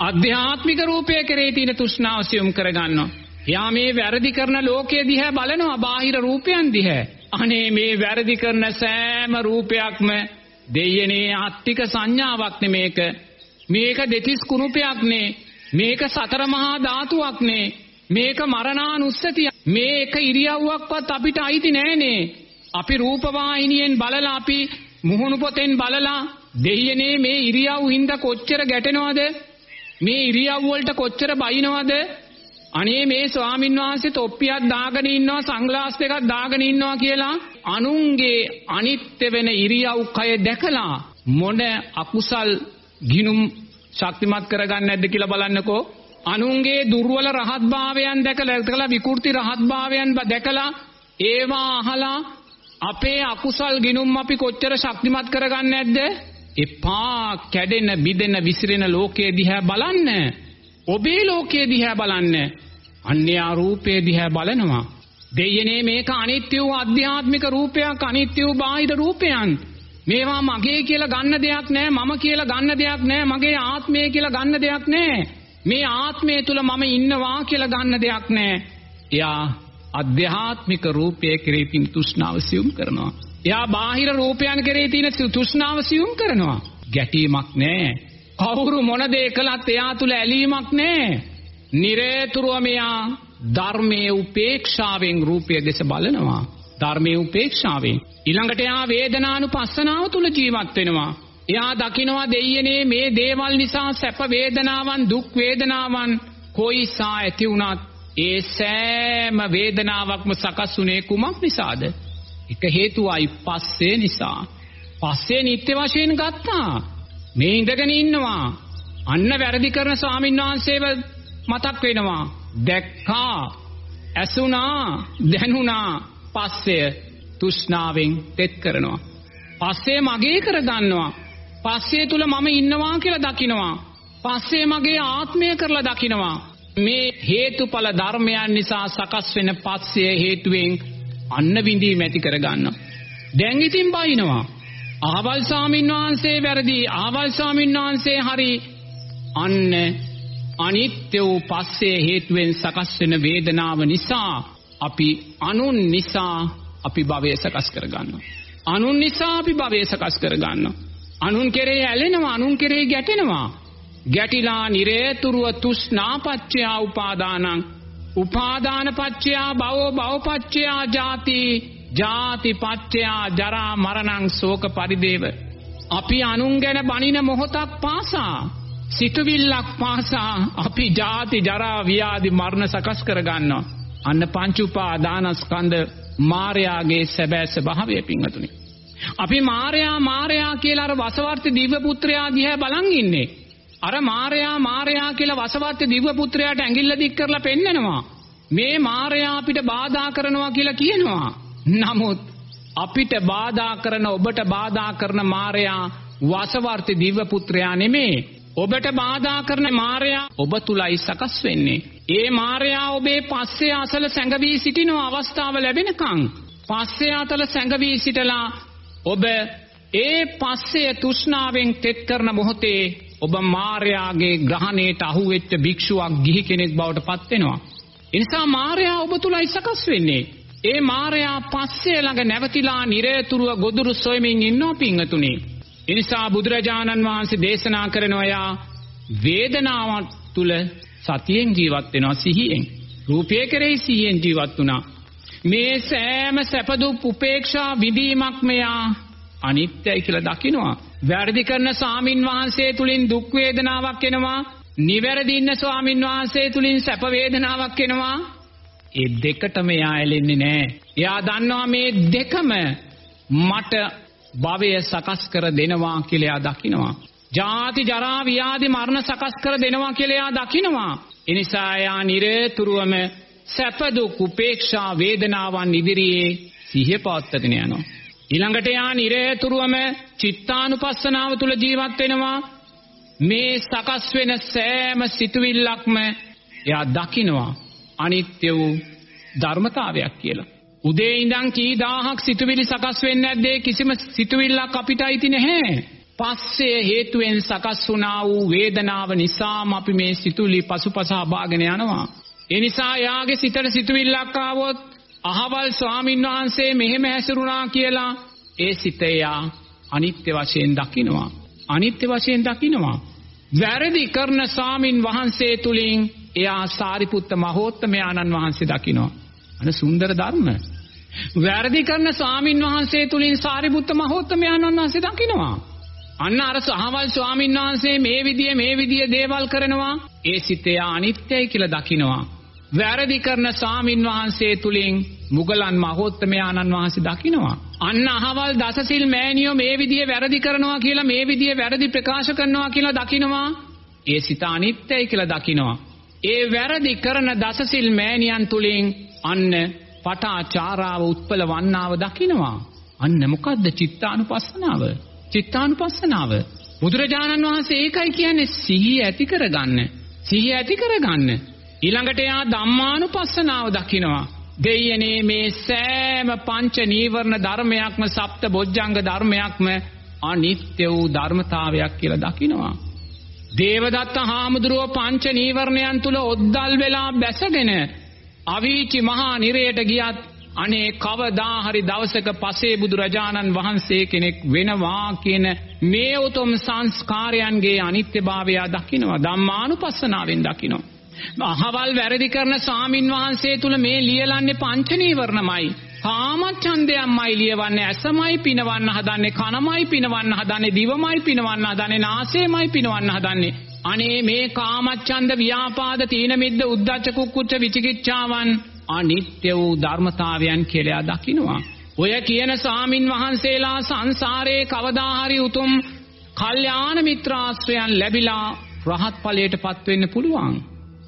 අධ්‍යාත්මික රූපය කෙරේ තියෙන තෘෂ්ණාව සියුම් කරගන්නවා. එයා මේ වැරදි කරන ලෝකයේ දිහා බලනවා බාහිර රූපයන් දිහා. අනේ මේ වැරදි කරන සෑම රූපයක්ම දෙයනේ අට්ටික සංඥාවක් මේක. මේක දෙතිස් කුණුපයක්නේ. මේක සතර මහා ධාතුවක්නේ. මේක මරණානුස්සතිය. මේක ඉරියව්වක්වත් අපිට අයිති නෑනේ. අපි රූපවාහිනියෙන් බලලා අපි මුහුණු පොතෙන් බලලා දෙයියනේ මේ ඉරියව් හින්දා කොච්චර ගැටෙනවද? මේ ඉරියව් වලට කොච්චර බයිනවද? අනේ මේ ස්වාමින් වහන්සේ තොප්පියක් දාගෙන ඉන්නවා සංග්ලාස් දෙකක් දාගෙන ඉන්නවා කියලා අනුන්ගේ අනිත්‍ය වෙන ඉරියව් කය දැකලා මොන අකුසල් ගිනුම් ශක්තිමත් කරගන්න නැද්ද කියලා බලන්නකෝ. අනුන්ගේ දුර්වල රහත්භාවයන් දැකලා දැකලා විකෘති රහත්භාවයන් දැකලා ඒවා අහලා අපේ අකුසල් ගිනුම් අපි කොච්චර ශක්තිමත් කරගන්නේ නැද්ද? එපා කැඩෙන බිදෙන විසිරෙන ලෝකයේ දිහා බලන්න. ඔබේ ලෝකයේ දිහා බලන්න. අන්‍යා රූපයේ දිහා බලනවා. දෙයනේ මේක අනිත්‍ය වූ අධ්‍යාත්මික රූපයක් අනිත්‍ය වූ බාහිර රූපයන්. මේවා මගේ කියලා ගන්න දෙයක් නෑ මම කියලා ගන්න දෙයක් නෑ මගේ ආත්මය කියලා ගන්න දෙයක් නෑ මේ ආත්මය තුල මම ඉන්නවා කියලා ගන්න දෙයක් නෑ. එයා අධ්‍යාත්මික රූපයේ කෙරෙහි තියෙන තෘෂ්ණාව සියුම් කරනවා. එයා බාහිර රූපයන් කෙරෙහි තියෙන තෘෂ්ණාව සියුම් කරනවා. ගැටීමක් නෑ. කවුරු මොන දේ කළත් එයා තුල ඇලීමක් නෑ. නිරේතුරුවම එයා ධර්මයේ උපේක්ෂාවෙන් රූපය දෙස බලනවා. ධර්මයේ උපේක්ෂාවෙන් ඊළඟට එයා වේදනානුපස්සනාව තුල ජීවත් වෙනවා. එයා දකිනවා දෙයියනේ මේ දේවල් නිසා සැප වේදනාවන් දුක් වේදනාවන් කොයිසා ඇති වුණත් ඒ සෑම වේදනාවක්ම සකස් වුණේ කුමක් නිසාද? එක හේතුවයි පස්සේ නිසා. පස්සේ නිත්‍ය වශයෙන් ගත්තා. මේ ඉඳගෙන ඉන්නවා. අන්න වැරදි කරන ස්වාමීන් වහන්සේව මතක් වෙනවා. දැක්කා, ඇසුණා, දැනුණා, පස්සය තෘෂ්ණාවෙන් තෙත් කරනවා. පස්සේ මගේ කරගන්නවා. පස්සේ තුල මම ඉන්නවා කියලා දකිනවා. පස්සේ මගේ ආත්මය කරලා දකිනවා. මේ හේතුඵල ධර්මයන් නිසා සකස් වෙන පස්සේ හේතුවෙන් අන්න විඳීම ඇති කරගන්නවා. දැන් ඉතින් බයිනවා. ආවල් ස්වාමීන් වහන්සේ වැරදි ආවල් ස්වාමීන් වහන්සේ හරි අන්න අනිත්‍ය වූ පස්සේ හේතුවෙන් සකස් වෙන වේදනාව නිසා අපි අනුන් නිසා අපි භවය සකස් කරගන්නවා. අනුන් නිසා අපි භවය සකස් කරගන්නවා. අනුන් කෙරේ ඇලෙනවා අනුන් කෙරේ ගැටෙනවා. ගැටිලා නිරේතුරුව තුෂ්ණාපච්චයා උපාදානං. උපාදානපච්චයා භවෝ භවපච්චයා ජාති. ජාති පච්චයා ජරා මරණං ශෝක පරිදේව. අපි අනුන් ගැන බනින මොහොතක් පාසා. සිතුවිල්ලක් පාසා අපි ජාති ජරා ව්‍යාධි මරණ සකස් කරගන්නවා. අන්න පංච උපාදානස්කන්ධ මාර්යාගේ සැබෑ ස්වභාවය පින්වතුනි. අපි මාර්යා මාර්යා කියලා අර වසවර්ති දිව්‍ය පුත්‍රයා දිහා බලන් ඉන්නේ අර මාර්යා මාර්යා කියලා වසවර්ති දිව්‍ය පුත්‍රයාට ඇඟිල්ල දික් කරලා පෙන්නනවා මේ මාර්යා අපිට බාධා කරනවා කියලා කියනවා නමුත් අපිට බාධා කරන ඔබට බාධා කරන මාරයා වසවර්ති දිව්‍ය පුත්‍රයා නෙමේ. ඔබට බාධා කරන මාරයා ඔබ තුලයි සකස් වෙන්නේ. ඒ මාරයා ඔබේ පස්සේ අසල සැඟවී සිටින අවස්ථාව ලැබෙනකන් පස්සේ අතල සැඟවී සිටලා ඔබ ඒ පස්සේ තෘෂ්ණාවෙන් තෙත් කරන මොහොතේ ඔබ මාර්යාගේ ග්‍රහණයට අහුවෙච්ච භික්ෂුවක් ගිහි කෙනෙක් බවට පත් වෙනවා. ඒ නිසා මාර්යා ඔබ තුලයි සකස් වෙන්නේ. ඒ මාරයා පස්සේ ළඟ නැවතිලා නිරේතුරුව ගොදුරු සොයමින් ඉන්නෝ පිංගතුනි. එනිසා බුදුරජාණන් වහන්සේ දේශනා කරනවා යා වේදනාවක් තුල සතියෙන් ජීවත් වෙනවා සිහියෙන්. රූපය කෙරෙහි සිහියෙන් ජීවත් වුණා. මේ සෑම සැපදුක් උපේක්ෂා විඳීමක් මෙයා අනිත්‍යයි කියලා දකිනවා. වැරදි කරන ස්වාමින් වහන්සේ තුලින් දුක් වේදනාවක් එනවා. නිවැරදි ඉන්න ස්වාමින් වහන්සේ තුලින් සැප වේදනාවක් එනවා. ඒ දෙකටම එයා ඇලෙන්නේ නැහැ. එයා දන්නවා මේ දෙකම මට භවය සකස් කර දෙනවා කියලා එයා දකිනවා. ජාති ජරා ව්‍යාධි මරණ සකස් කර දෙනවා කියලා එයා දකිනවා. ඒ නිසා එයා නිරතුරුවම සැප දුක් උපේක්ෂා වේදනාවන් ඉදිරියේ සිහිය පවත්වාගෙන යනවා. ඊළඟට එයා නිරතුරුවම චිත්තානුපස්සනාව තුල ජීවත් වෙනවා. මේ සකස් වෙන සෑම සිතුවිල්ලක්ම එයා දකිනවා. අනිත්‍ය වූ ධර්මතාවයක් කියලා. උදේ ඉඳන් කී දහහක් සිතුවිලි සකස් වෙන්නේ නැද්ද කිසිම සිතුවිල්ලක් අපිට අයිති නැහැ. පස්සේ හේතුවෙන් සකස් වුණා වූ වේදනාව නිසාම අපි මේ සිතුවිලි පසුපස අබාගෙන යනවා. ඒ නිසා යාගේ සිතට සිතුවිල්ලක් ආවොත් අහවල් ස්වාමින් වහන්සේ මෙහෙම හැසිරුණා කියලා ඒ සිත යා අනිත්‍ය වශයෙන් දකිනවා. අනිත්‍ය වශයෙන් දකිනවා. වැරදි කරන ස්වාමින් වහන්සේ තුලින් එයා සාරිපුත්ත මහෝත්තමයාණන් වහන්සේ දකිනවා. අන සුන්දර ධර්ම. වැරදි කරන ස්වාමින් වහන්සේ තුලින් සාරිපුත්ත මහෝත්තමයාණන් වහන්සේ දකිනවා. අන්න අර සහවල් ස්වාමින් වහන්සේ මේ විදිය මේ විදිය දේවල් කරනවා. ඒ සිතේ අනිත්‍යයි කියලා දකිනවා. වැරදි කරන ස්වාමින් වහන්සේ තුලින් මුගලන් මහෝත්තමයාණන් වහන්සේ දකිනවා. අන්න අහවල් දසසිල් මෑණියෝ මේ විදිය වැරදි කරනවා කියලා මේ විදිය වැරදි ප්‍රකාශ කරනවා කියලා දකිනවා. ඒ සිත අනිත්‍යයි කියලා දකිනවා. ඒ වැරදි කරන දසසිල් මෑණියන් තුලින් අන්න පටාචාරාව උත්පල වන්නාව දකිනවා. අන්න මොකද්ද චිත්තානුපස්සනාව? චිත්තානුපස්සනාව. බුදුරජාණන් වහන්සේ ඒකයි කියන්නේ සිහිය ඇති කරගන්න. සිහිය ඇති කරගන්න. ඊළඟට එයා ධම්මානුපස්සනාව දකිනවා. දෙයනේ මේ සෑම පංච නීවරණ ධර්මයක්ම සප්ත බොජ්ජංග ධර්මයක්ම අනිත්‍ය වූ ධර්මතාවයක් කියලා දකිනවා. දේවදත්ත හාමුදුරුව පංච නීවරණයන් තුල ඔද්දල් වෙලා බැසගෙන අවීචි මහා නිරයට ගියත් අනේ කවදා හරි දවසක පසේ බුදුරජාණන් වහන්සේ කෙනෙක් වෙනවා කියන මේ උතුම් සංස්කාරයන්ගේ අනිත්‍යභාවය දකිනවා ධම්මානුපස්සනාවෙන් දකිනවා අහවල් වැරදි කරන සාමින් වහන්සේ තුල මේ ලියලන්නේ පංච නීවරණමයි. කාමච්ඡන්දයන්මයි ලියවන්නේ ඇසමයි පිනවන්න හදන්නේ කනමයි පිනවන්න හදන්නේ දිවමයි පිනවන්න හදන්නේ නාසයමයි පිනවන්න හදන්නේ. අනේ මේ කාමච්ඡන්ද ව්‍යාපාද තීන මිද්ද උද්ධච්ච කුක්කුච්ච විචිකිච්ඡාවන් අනිත්‍ය වූ ධර්මතාවයන් කියලා දකින්නවා ඔය කියන සාමින් වහන්සේලා සංසාරේ කවදා හරි උතුම් කල්යාණ මිත්‍රාශ්‍රයන් ලැබිලා රහත් ඵලයට පත් වෙන්න පුළුවන්.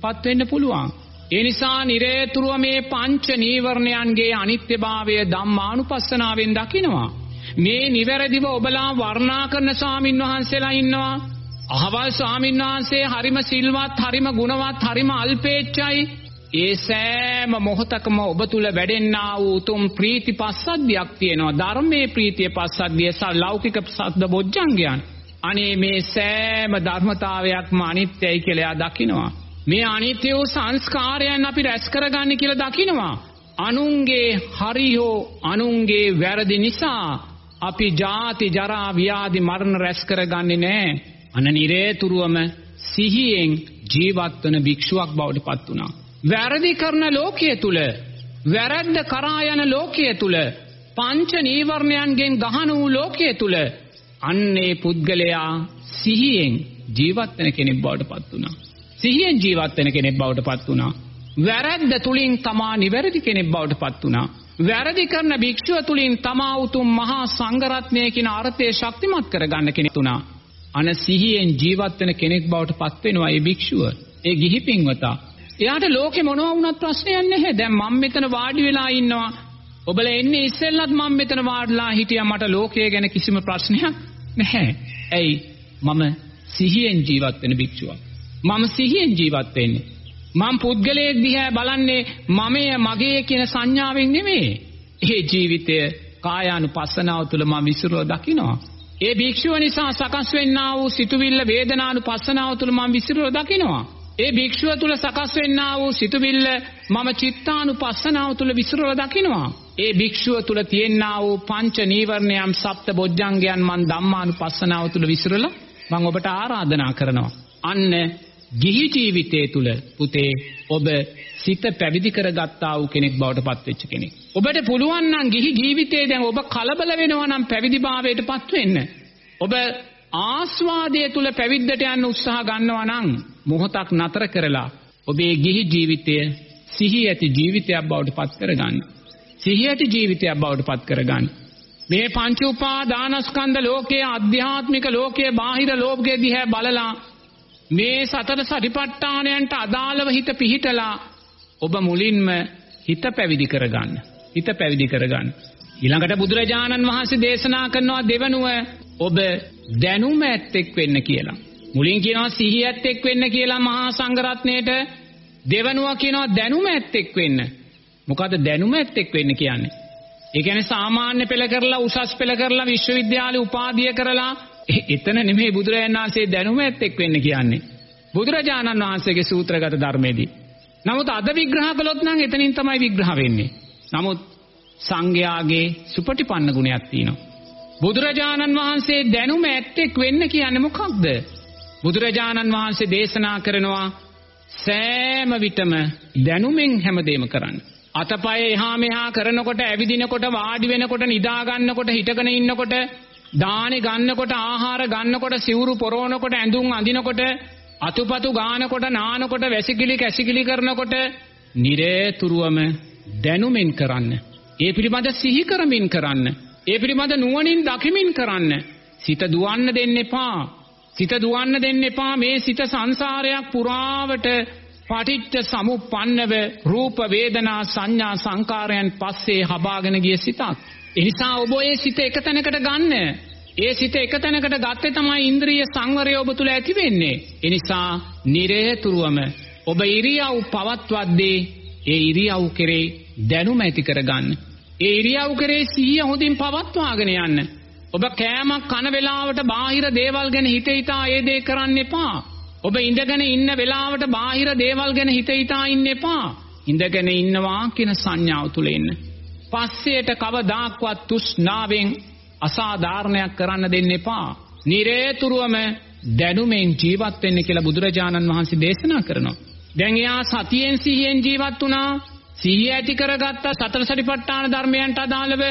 පත් වෙන්න පුළුවන්. ඒ නිසා නිරේතුරුව මේ පංච නීවරණයන්ගේ අනිත්‍යභාවය ධම්මානුපස්සනාවෙන් දකිනවා. මේ නිවැරදිව ඔබලා වර්ණනා කරන ස්වාමින් වහන්සේලා ඉන්නවා. අහවල් ස්වාමින් වහන්සේ හරිම සිල්වත්, හරිම ගුණවත්, හරිම අල්පේච්ඡයි. ඒ සෑම මොහොතකම ඔබ තුල වැඩෙන්නා වූ උතුම් ප්‍රීති පස්සද්ධියක් තියෙනවා. ධර්මයේ ප්‍රීතිය පස්සද්ධිය සහ ලෞකික සද්ද බොජ්ජංගයන්. අනේ මේ සෑම ධර්මතාවයක්ම අනිත්‍යයි කියලා දකිනවා. මේ අනිත්‍ය වූ සංස්කාරයන් අපි රැස් කරගන්නේ කියලා දකිනවා. අනුන්ගේ හරියෝ අනුන්ගේ වැරදි නිසා අපි ජාති ජරා ව්‍යාධි මරණ රැස් කරගන්නේ නැහැ. අන නිරේතුරුවම සිහියෙන් ජීවත් වන භික්ෂුවක් බවට පත් වුණා. වැරදි කරන ලෝකයේ තුල වැරද්ද කරා යන ලෝකයේ තුල පංච නීවරණයන්ගෙන් ගහන වූ ලෝකයේ තුල අන්නේ පුද්ගලයා සිහියෙන් ජීවත් වෙන කෙනෙක් බවට පත් වුණා. සිහියෙන් ජීවත් වෙන කෙනෙක් බවට පත් වුණා. වැරද්ද තුලින් තමා නිවැරදි කෙනෙක් බවට පත් වුණා. වැරදි කරන භික්ෂුව තුලින් තමා උතුම් මහා සංඝරත්නය කියන අර්ථය ශක්තිමත් කරගන්න කෙනෙක් වුණා. අන සිහියෙන් ජීවත් වෙන කෙනෙක් බවට පත් වෙනවා මේ භික්ෂුව. ඒ ගිහි පින්වතා. එයාට ලෝකෙ මොනවා වුණත් ප්‍රශ්නයක් නැහැ. දැන් මම මෙතන වාඩි වෙලා ඉන්නවා. ඔබලා එන්නේ ඉස්සෙල්ලත් මම මෙතන වාඩිලා හිටියා මට ලෝකය ගැන කිසිම ප්‍රශ්නයක් නැහැ. ඇයි? මම සිහියෙන් ජීවත් වෙන භික්ෂුවක්. මම සිහියෙන් ජීවත් වෙන්නේ. මම පුද්ගලයෙක් දිහා බලන්නේ මමය මගේ කියන සංඥාවෙන් නෙමෙයි. ඒ ජීවිතය කායානුපස්සනාව තුළ මම විසිරව දකිනවා. ඒ භික්ෂුව නිසා සකස් වෙන්නා වූ සිතුවිල්ල වේදනානුපස්සනාව තුළ මම විසිරව දකිනවා. ඒ භික්ෂුව තුළ සකස් වෙන්නා වූ සිතුවිල්ල මම චිත්තානුපස්සනාව තුළ විසිරව දකිනවා. ඒ භික්ෂුව තුළ තියෙන්නා වූ පංච නීවරණයන් සප්ත බොජ්ජංගයන් මන් ධම්මානුපස්සනාව තුළ විසිරලා මම ඔබට ආරාධනා කරනවා. අන්න ගිහි ජීවිතයේ තුල පුතේ ඔබ සිත පැවිදි කරගත්තා වූ කෙනෙක් බවට පත් වෙච්ච කෙනෙක්. ඔබට පුළුවන් නම් ගිහි ජීවිතේ දැන් ඔබ කලබල වෙනවා නම් පැවිදිභාවයට පත් වෙන්න. ඔබ ආස්වාදයේ තුල පැවිද්දට යන්න උත්සාහ ගන්නවා නම් මොහොතක් නතර කරලා ඔබේ ගිහි ජීවිතය සිහි ඇති ජීවිතයක් බවට පත් කරගන්න. සිහි ඇති ජීවිතයක් බවට පත් කරගන්න. මේ පංච උපාදානස්කන්ධ ලෝකයේ ආධ්‍යාත්මික ලෝකයේ බාහිර ලෝකයේ දිහා බලලා මේ සතර සටිපට්ඨානයන්ට අදාළව හිත පිහිටලා ඔබ මුලින්ම හිත පැවිදි කරගන්න. හිත පැවිදි කරගන්න. ඊළඟට බුදුරජාණන් වහන්සේ දේශනා කරනවා දෙවනුව ඔබ දැනුම ඇත්තෙක් වෙන්න කියලා. මුලින් කියනවා සිහිය ඇත්තෙක් වෙන්න කියලා මහා සංඝරත්නයට දෙවනුව කියනවා දැනුම ඇත්තෙක් වෙන්න. මොකද දැනුම ඇත්තෙක් වෙන්න කියන්නේ? ඒ කියන්නේ සාමාන්‍ය පෙළ කරලා උසස් පෙළ කරලා විශ්වවිද්‍යාලේ උපාධිය කරලා එතන නෙමෙයි බුදුරජාණන් වහන්සේ දැනුම ඇත්තෙක් වෙන්න කියන්නේ. බුදුරජාණන් වහන්සේගේ සූත්‍රගත ධර්මයේදී. නමුත් අද විග්‍රහ කළොත් නම් එතනින් තමයි විග්‍රහ වෙන්නේ. නමුත් සංඝයාගේ සුපටිපන්න ගුණයක් තියෙනවා. බුදුරජාණන් වහන්සේ දැනුම ඇත්තෙක් වෙන්න කියන්නේ මොකක්ද? බුදුරජාණන් වහන්සේ දේශනා කරනවා සෑම විටම දැනුමෙන් හැමදේම කරන්න. අතපය එහා මෙහා කරනකොට ඇවිදිනකොට වාඩි වෙනකොට නිදා ගන්නකොට හිටගෙන ඉන්නකොට දානි ගන්නකොට ආහාර ගන්නකොට සිවුරු පොරවනකොට ඇඳුම් අඳිනකොට අතුපතු ගානකොට නානකොට වැසිකිලි කැසිකිලි කරනකොට නිරේතුරුවම දැනුමින් කරන්න. ඒ පිළිබඳ සිහි කරමින් කරන්න. ඒ පිළිබඳ නුවණින් දකිමින් කරන්න. සිත දුවන්න දෙන්න එපා. සිත දුවන්න දෙන්න එපා මේ සිත සංසාරයක් පුරාවට පටිච්ච සමුප්පන්නව රූප වේදනා සංඥා සංකාරයන් පස්සේ හබාගෙන ගිය සිතක්. එනිසා ඔබ ඒ සිත එක තැනකට ගන්න. ඒ සිත එක තැනකට ගත්තේ තමයි ඉන්ද්‍රිය සංවරය ඔබ තුල ඇති වෙන්නේ. එනිසා නිරේතුරුවම ඔබ ඉරියව් පවත්වද්දී ඒ ඉරියව් කෙරේ දැනුම ඇති කරගන්න. ඒ ඉරියව් කෙරේ සිහිය හොඳින් පවත්වාගෙන යන්න. ඔබ කෑමක් කන වෙලාවට බාහිර දේවල් ගැන හිත හිතා ඒ දේ කරන්න එපා. ඔබ ඉඳගෙන ඉන්න වෙලාවට බාහිර දේවල් ගැන හිත හිතා ඉන්න එපා. ඉඳගෙන ඉන්නවා කියන සංඥාව තුල ඉන්න. පස්සේට කවදාක්වත් තුෂ්ණාවෙන් අසාධාරණයක් කරන්න දෙන්න එපා. නිරේතුරුවම දැනුමෙන් ජීවත් වෙන්න කියලා බුදුරජාණන් වහන්සේ දේශනා කරනවා. දැන් එයා සතියෙන් සිහියෙන් ජීවත් වුණා. සිහිය ඇති කරගත්ත සතර සටිපට්ඨාන ධර්මයන්ට අදාළව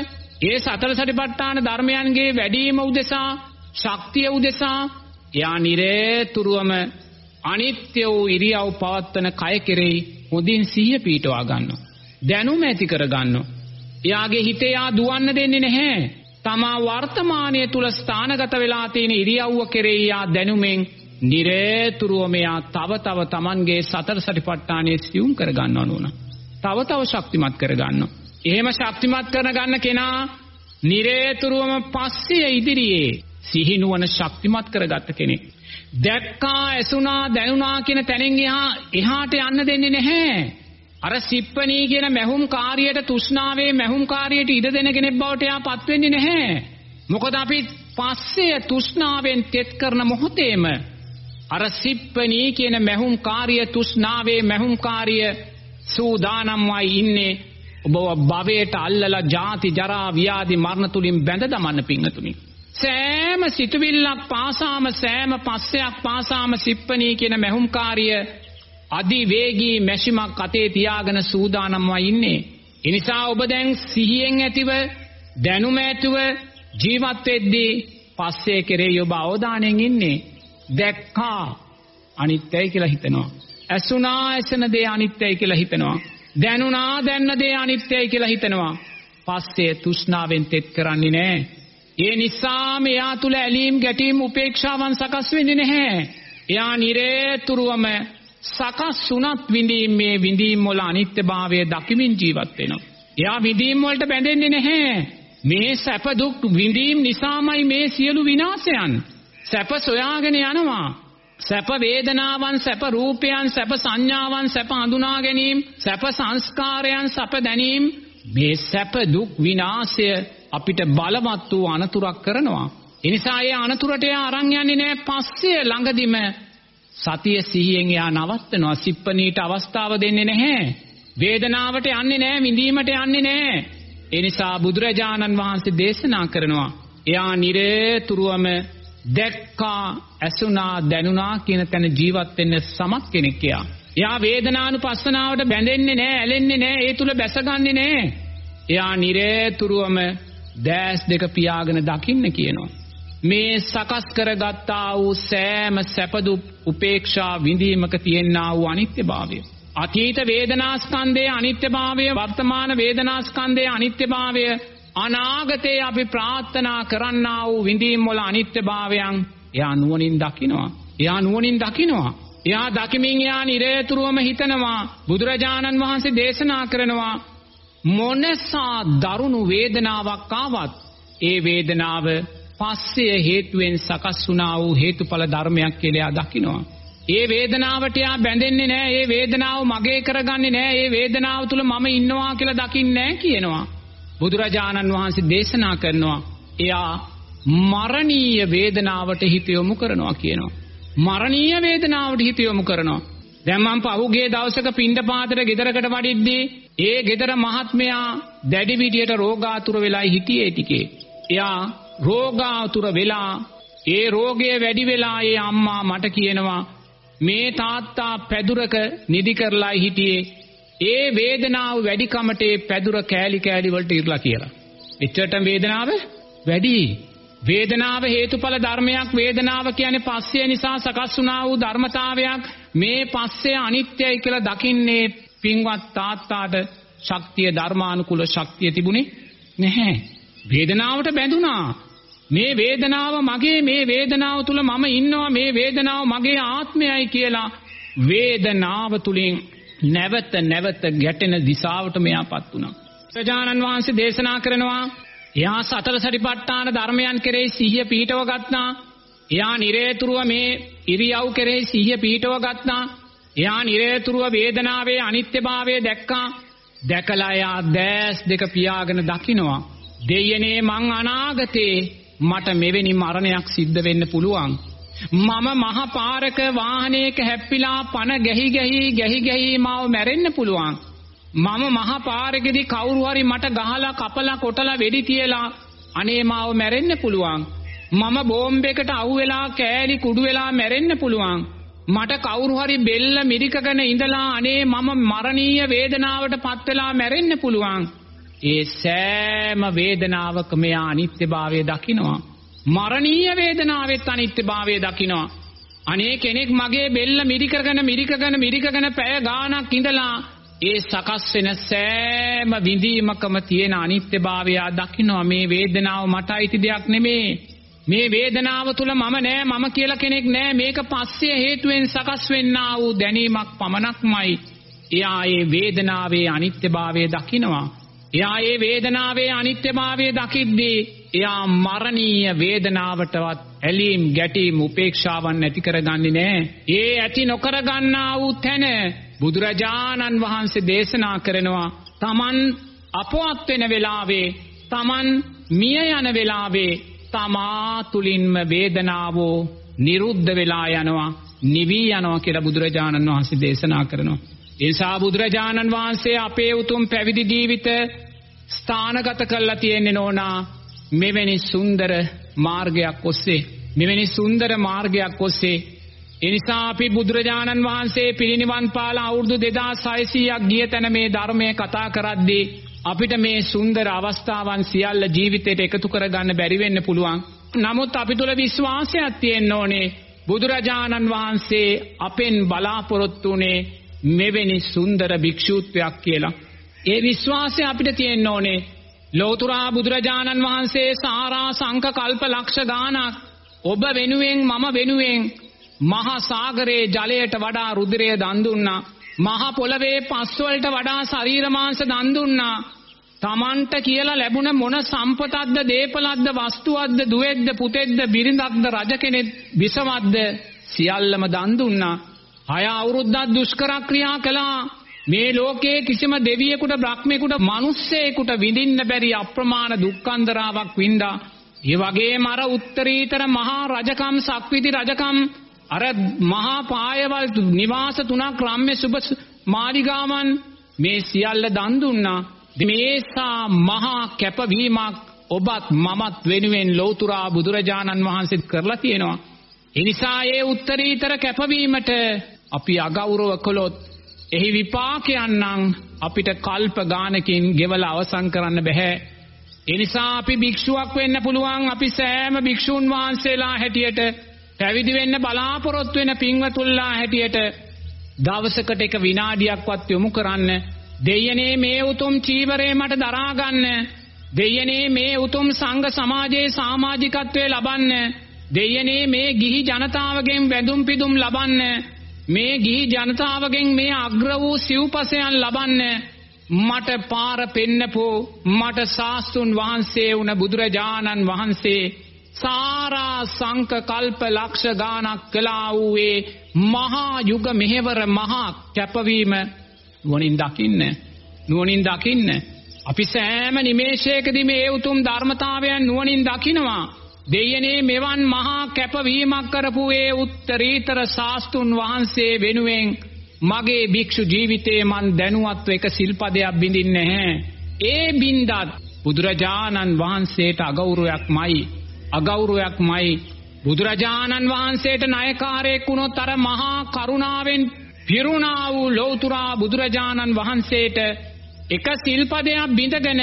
ඒ සතර සටිපට්ඨාන ධර්මයන්ගේ වැඩිම උදෙසා ශක්තිය උදෙසා එයා නිරේතුරුවම අනිත්‍ය වූ ඉරියව් පවත්වන කය කෙරෙහි හොඳින් සිහිය පීටවා ගන්නවා. දැනුම ඇති කර ගන්නවා. එයාගේ හිතේ යා දුවන්න දෙන්නේ නැහැ. තමා වර්තමානයේ තුල ස්ථානගත වෙලා තියෙන ඉරියව්ව කෙරෙහි යා දැනුමෙන් නිරේතුරුව මෙයා තව තව Tamanගේ සතර සටිපට්ඨානයේ සියුම් කර ගන්නව නෝන. තව තව ශක්තිමත් කර ගන්නවා. එහෙම ශක්තිමත් කරන ගන්න කෙනා නිරේතුරුවම පස්සේ ඉදිරියේ සිහිනුවන ශක්තිමත් කරගත්ත කෙනෙක්. දැක්කා ඇසුනා දැනුණා කියන තැනින් එහා එහාට යන්න දෙන්නේ නැහැ. අර සිප්පණී කියන මැහුම් කාර්යයට තෘෂ්ණාවේ මැහුම් කාර්යයට ඉඩ දෙන කෙනෙක් බවට එයාපත් වෙන්නේ නැහැ. මොකද අපි පස්සේ තෘෂ්ණාවෙන් තෙත් කරන මොහොතේම අර සිප්පණී කියන මැහුම් කාර්ය තෘෂ්ණාවේ මැහුම් කාර්ය සූදානම්වයි ඉන්නේ ඔබව භවයට අල්ලලා ජාති ජරා ව්‍යාධි මරණ තුලින් බැඳ දමන්න පිංගතුනි. සෑම සිතුවිල්ලක් පාසාම සෑම පස්සයක් පාසාම සිප්පණී කියන මැහුම් කාර්ය අධිවේගී මැෂිමක් අතේ තියාගෙන සූදානම්ව ඉන්නේ. එනිසා ඔබ දැන් සිහියෙන් ඇතිව දැනුම ඇතුව ජීවත් වෙද්දී පස්සේ කෙරේ ඔබ අවධානයෙන් ඉන්නේ. දැක්කා අනිත්‍යයි කියලා හිතනවා. ඇසුණා ඇසෙන දේ අනිත්‍යයි කියලා හිතනවා. දැනුණා දැන්න දේ අනිත්‍යයි කියලා හිතනවා. පස්සේ තෘෂ්ණාවෙන් තෙත් කරන්නේ නැහැ. ඒ නිසා මෙයා තුල ඇලීම් ගැටීම් උපේක්ෂාවන් සකස් වෙන්නේ නැහැ. එයා නිරේතුරුවම සකස් වුණත් විඳීම් මේ විඳීම් වල අනිත්‍යභාවය දකිමින් ජීවත් වෙනවා. එයා විඳීම් වලට බැඳෙන්නේ නැහැ. මේ සැප දුක් විඳීම් නිසාමයි මේ සියලු විනාශයන්. සැප සොයාගෙන යනවා. සැප වේදනාවන් සැප රූපයන් සැප සංඥාවන් සැප හඳුනා ගැනීම සැප සංස්කාරයන් සැප දැනීම මේ සැප දුක් විනාශය අපිට බලවත් වූ අනතුරක් කරනවා. එනිසා ඒ අනතුරට එයා අරන් යන්නේ නැහැ පස්සේ ළඟදිම සතිය සිහියෙන් එයා නවත්තනවා සිප්පනීට අවස්ථාව දෙන්නේ නැහැ. වේදනාවට යන්නේ නැහැ විඳීමට යන්නේ නැහැ. ඒ නිසා බුදුරජාණන් වහන්සේ දේශනා කරනවා එයා නිරේතුරුවම දැක්කා ඇසුනා දැනුණා කියන තැන ජීවත් වෙන්න සමත් කෙනෙක් එයා. එයා වේදනානුපස්සනාවට බැඳෙන්නේ නැහැ, ඇලෙන්නේ නැහැ, ඒ තුල බැසගන්නේ නැහැ. එයා නිරේතුරුවම දැස් දෙක පියාගෙන දකින්න කියනවා. මේ සකස් කරගත්තා වූ සෑම සැපදු උපේක්ෂා විඳීමක තියෙනා වූ අනිත්‍යභාවය. අතීත වේදනාස්කන්ධයේ අනිත්‍යභාවය වර්තමාන වේදනාස්කන්ධයේ අනිත්‍යභාවය අනාගතයේ අපි ප්‍රාර්ථනා කරන්නා වූ විඳීම් වල අනිත්‍යභාවයන් එයා නුවණින් දකිනවා. එයා නුවණින් දකිනවා. එයා දකිමින් එයා නිරේතුරුවම හිතනවා බුදුරජාණන් වහන්සේ දේශනා කරනවා මොනසා දරුණු වේදනාවක් ආවත් ඒ වේදනාව පස්සේ හේතුවෙන් සකස් වුණා වූ හේතුඵල ධර්මයක් කියලා දකිනවා. ඒ වේදනාවට යා බැඳෙන්නේ නැහැ. ඒ වේදනාව මගේ කරගන්නේ නැහැ. ඒ වේදනාව තුල මම ඉන්නවා කියලා දකින්නේ නැහැ කියනවා. බුදුරජාණන් වහන්සේ දේශනා කරනවා. එයා මරණීය වේදනාවට හිත යොමු කරනවා කියනවා. මරණීය වේදනාවට හිත යොමු කරනවා. දැන් මම පහුගිය දවසක පින්ඩපාතට ගෙදරකට වඩිද්දී ඒ ගෙදර මහත්මයා දැඩි විදියට රෝගාතුර වෙලායි හිටියේ ටිකේ. එයා රෝගාතුර වෙලා ඒ රෝගය වැඩි වෙලා ඒ අම්මා මට කියනවා මේ තාත්තා පැදුරක නිදි කරලායි හිටියේ ඒ වේදනාව වැඩිකමට ඒ පැදුර කෑලි කෑලි වලට ඉරලා කියලා. එච්චරට වේදනාව වැඩි. වේදනාව හේතුඵල ධර්මයක් වේදනාව කියන්නේ පස්සේ නිසා සකස් වුණා වූ ධර්මතාවයක් මේ පස්සේ අනිත්‍යයි කියලා දකින්නේ පින්වත් තාත්තාට ශක්තිය ධර්මානුකූල ශක්තිය තිබුණේ නැහැ වේදනාවට බැඳුනා මේ වේදනාව මගේ මේ වේදනාව තුල මම ඉන්නවා මේ වේදනාව මගේ ආත්මයයි කියලා වේදනාව තුලින් නැවත නැවත ගැටෙන දිශාවට මෙයාපත් වුණා. ප්‍රජානන් වහන්සේ දේශනා කරනවා එයා සතර සටිපට්ඨාන ධර්මයන් කෙරෙහි සිහිය පිහිටව ගත්තා. එයා නිරේතුරුව මේ ඉරියව් කෙරෙහි සිහිය පිහිටව ගත්තා. එයා නිරේතුරුව වේදනාවේ අනිත්‍යභාවය දැක්කා. දැකලා එයා දැස් දෙක පියාගෙන දකිනවා. දෙයනේ මං අනාගතේ මට මෙවැනි මරණයක් සිද්ධ වෙන්න පුළුවන්. මම මහ පාරක වාහනයක හැප්පිලා පන ගැහි ගැහි ගැහි ගැහි මාව මැරෙන්න පුළුවන්. මම මහ පාරකදී කවුරු හරි මට ගහලා කපලා කොටලා වෙඩි තියලා අනේ මාව මැරෙන්න පුළුවන්. මම බෝම්බයකට අහු වෙලා කෑලි කුඩු වෙලා මැරෙන්න පුළුවන්. මට කවුරු හරි බෙල්ල මිරිකගෙන ඉඳලා අනේ මම මරණීය වේදනාවට පත් වෙලා මැරෙන්න පුළුවන්. ඒ සෑම වේදනාවකම යා අනිත්‍යභාවය දකිනවා. මරණීය වේදනාවෙත් අනිත්‍යභාවය දකිනවා. අනේ කෙනෙක් මගේ බෙල්ල මිරිකගෙන මිරිකගෙන මිරිකගෙන පැය ගාණක් ඉඳලා ඒ සකස් වෙන සෑම විඳීමකම තියෙන අනිත්‍යභාවය දකිනවා මේ වේදනාව මට අයිති දෙයක් නෙමේ. මේ වේදනාව තුල මම නෑ මම කියලා කෙනෙක් නෑ මේක පස්සේ හේතුවෙන් සකස් වෙන්නා වූ දැනීමක් පමණක්මයි එයා ඒ වේදනාවේ අනිත්‍යභාවය දකිනවා එයා ඒ වේදනාවේ අනිත්‍යභාවය දකිද්දී එයා මරණීය වේදනාවටවත් ඇලීම් ගැටීම් උපේක්ෂාවන් නැති කරගන්නේ නෑ. ඒ ඇති නොකර ගන්නා වූ තැන බුදුරජාණන් වහන්සේ දේශනා කරනවා තමන් අපවත් වෙන වෙලාවේ තමන් මිය යන වෙලාවේ තමා තුලින්ම වේදනාවෝ නිරුද්ධ වෙලා යනවා නිවි යනවා කියලා බුදුරජාණන් වහන්සේ දේශනා කරනවා. ඒ නිසා බුදුරජාණන් වහන්සේ අපේ උතුම් පැවිදි ජීවිත ස්ථානගත කරලා තියෙන්නේ නෝනා මෙවැනි සුන්දර මාර්ගයක් ඔස්සේ මෙවැනි සුන්දර මාර්ගයක් ඔස්සේ එනිසා අපි බුදුරජාණන් වහන්සේ පිරිනිවන් පාලා අවුරුදු 2600ක් ගිය තැන මේ ධර්මය කතා කරද්දී අපිට මේ සුන්දර අවස්ථාවන් සියල්ල ජීවිතයට එකතු කරගන්න බැරි වෙන්න පුළුවන්. නමුත් අපි තුල විශ්වාසයක් තියෙන්න ඕනේ. බුදුරජාණන් වහන්සේ අපෙන් බලාපොරොත්තු වුණේ මෙවැනි සුන්දර භික්ෂූත්වයක් කියලා. ඒ විශ්වාසය අපිට තියෙන්න ඕනේ. ලෝතුරා බුදුරජාණන් වහන්සේ සාරා සංක කල්ප ලක්ෂ ගානක් ඔබ වෙනුවෙන් මම වෙනුවෙන් මහා සාගරයේ ජලයට වඩා රුධිරය දන් දුන්නා. මහා පොළවේ පස් වලට වඩා ශරීර මාංශ දන් දුන්නා. තමන්ට කියලා ලැබුණ මොන සම්පතක්ද දේපලක්ද වස්තුවක්ද දුවෙක්ද පුතෙක්ද බිරිඳක්ද රජ කෙනෙක් විසවක්ද සියල්ලම දන් දුන්නා. හය අවුරුද්දක් දුෂ්කර ක්‍රියා කළා. මේ ලෝකයේ කිසිම දෙවියෙකුට බ්‍රහ්මයෙකුට මිනිස්සෙකුට විඳින්න බැරි අප්‍රමාණ දුක්ඛන්දරාවක් වින්දා. ඒ වගේම අර උත්තරීතර මහා රජකම් සක්විති රජකම් අර මහා පායවල් නිවාස තුනක් රම්‍ය සුබ මාලිගාවන් මේ සියල්ල දන් දුන්නා. මේසා මහා කැපවීමක් ඔබත් මමත් වෙනුවෙන් ලෞතුරා බුදුරජාණන් වහන්සේ කරලා තියෙනවා. එනිසා ඒ උත්තරීතර කැපවීමට අපි අගෞරව කළොත් එහි විපාකයන් නම් අපිට කල්ප ගානකින් ගෙවලා අවසන් කරන්න බෑ. එනිසා අපි භික්ෂුවක් වෙන්න පුළුවන් අපි සෑම භික්ෂූන් වහන්සේලා හැටියට පැවිදි වෙන්න බලාපොරොත්තු වෙන පින්වතුන්ලා හැටියට දවසකට එක විනාඩියක්වත් යොමු කරන්න. දෙයනේ මේ උතුම් චීවරය මට දරා ගන්න. දෙයනේ මේ උතුම් සංඝ සමාජයේ සමාජිකත්වයේ ලබන්න. දෙයනේ මේ ගිහි ජනතාවගෙන් වැඳුම් පිදුම් ලබන්න. මේ ගිහි ජනතාවගෙන් මේ අග්‍ර වූ සිව්පසයන් ලබන්න මට පාර පෙන්නපෝ මට සාස්තුන් වහන්සේ වුණ බුදුරජාණන් වහන්සේ සාරා සංක කල්ප ලක්ෂ ගානක් කළා වූයේ මහා යුග මෙහෙවර මහා කැපවීම නුවණින් දකින්න නුවණින් දකින්න. අපි සෑම නිමේෂයකදී මේ උතුම් ධර්මතාවයන් නුවණින් දකිනවා. දෙයනේ මෙවන් මහා කැපවීමක් කරපු ඒ උත්තරීතර ශාස්තුන් වහන්සේ වෙනුවෙන් මගේ භික්ෂු ජීවිතේ මන් දැනුවත්ව එක සිල්පදයක් බින්දින්නේ නැහැ. ඒ බින්දත් බුදුරජාණන් වහන්සේට අගෞරවයක්මයි. අගෞරවයක්මයි. බුදුරජාණන් වහන්සේට ණයකාරයෙක් වුණොත් අර මහා කරුණාවෙන් පිරුණා වූ ලෞතුරා බුදුරජාණන් වහන්සේට එක සිල්පදයක් බිඳගෙන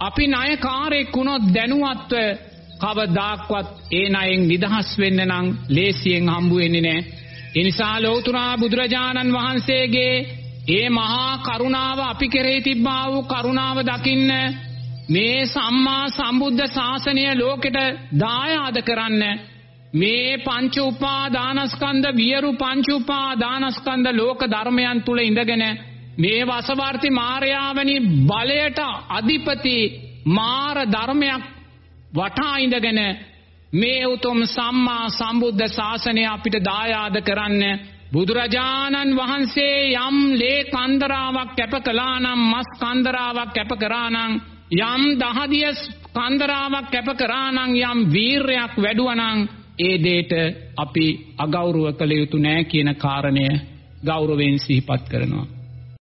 අපි ණයකාරයෙක් වුණොත් දැනුවත්ව කවදාක්වත් ඒ ණයෙන් නිදහස් වෙන්න නම් ලේසියෙන් හම්බ වෙන්නේ නැහැ. ඒ නිසා ලෞතුරා බුදුරජාණන් වහන්සේගේ ඒ මහා කරුණාව අපි කෙරෙහි තිබ්බා වූ කරුණාව දකින්න මේ සම්මා සම්බුද්ධ ශාසනය ලෝකෙට දායාද කරන්න මේ පංච උපාදානස්කන්ධ වියරු පංච උපාදානස්කන්ධ ලෝක ධර්මයන් තුල ඉඳගෙන මේ වසවර්ති මාර්යාවනි බලයට අධිපති මාර ධර්මයක් වටා ඉඳගෙන මේ උතුම් සම්මා සම්බුද්ධ ශාසනය අපිට දායාද කරන්න බුදුරජාණන් වහන්සේ යම් ලේ කන්දරාවක් කැප කළා නම් මස් කන්දරාවක් කැප කරා නම් යම් දහදිය කන්දරාවක් කැප කරා නම් යම් වීරයක් වැඩුවා නම් ඒ දෙයට අපි අගෞරව කළ යුතු නෑ කියන කාරණය ගෞරවයෙන් සිහිපත් කරනවා.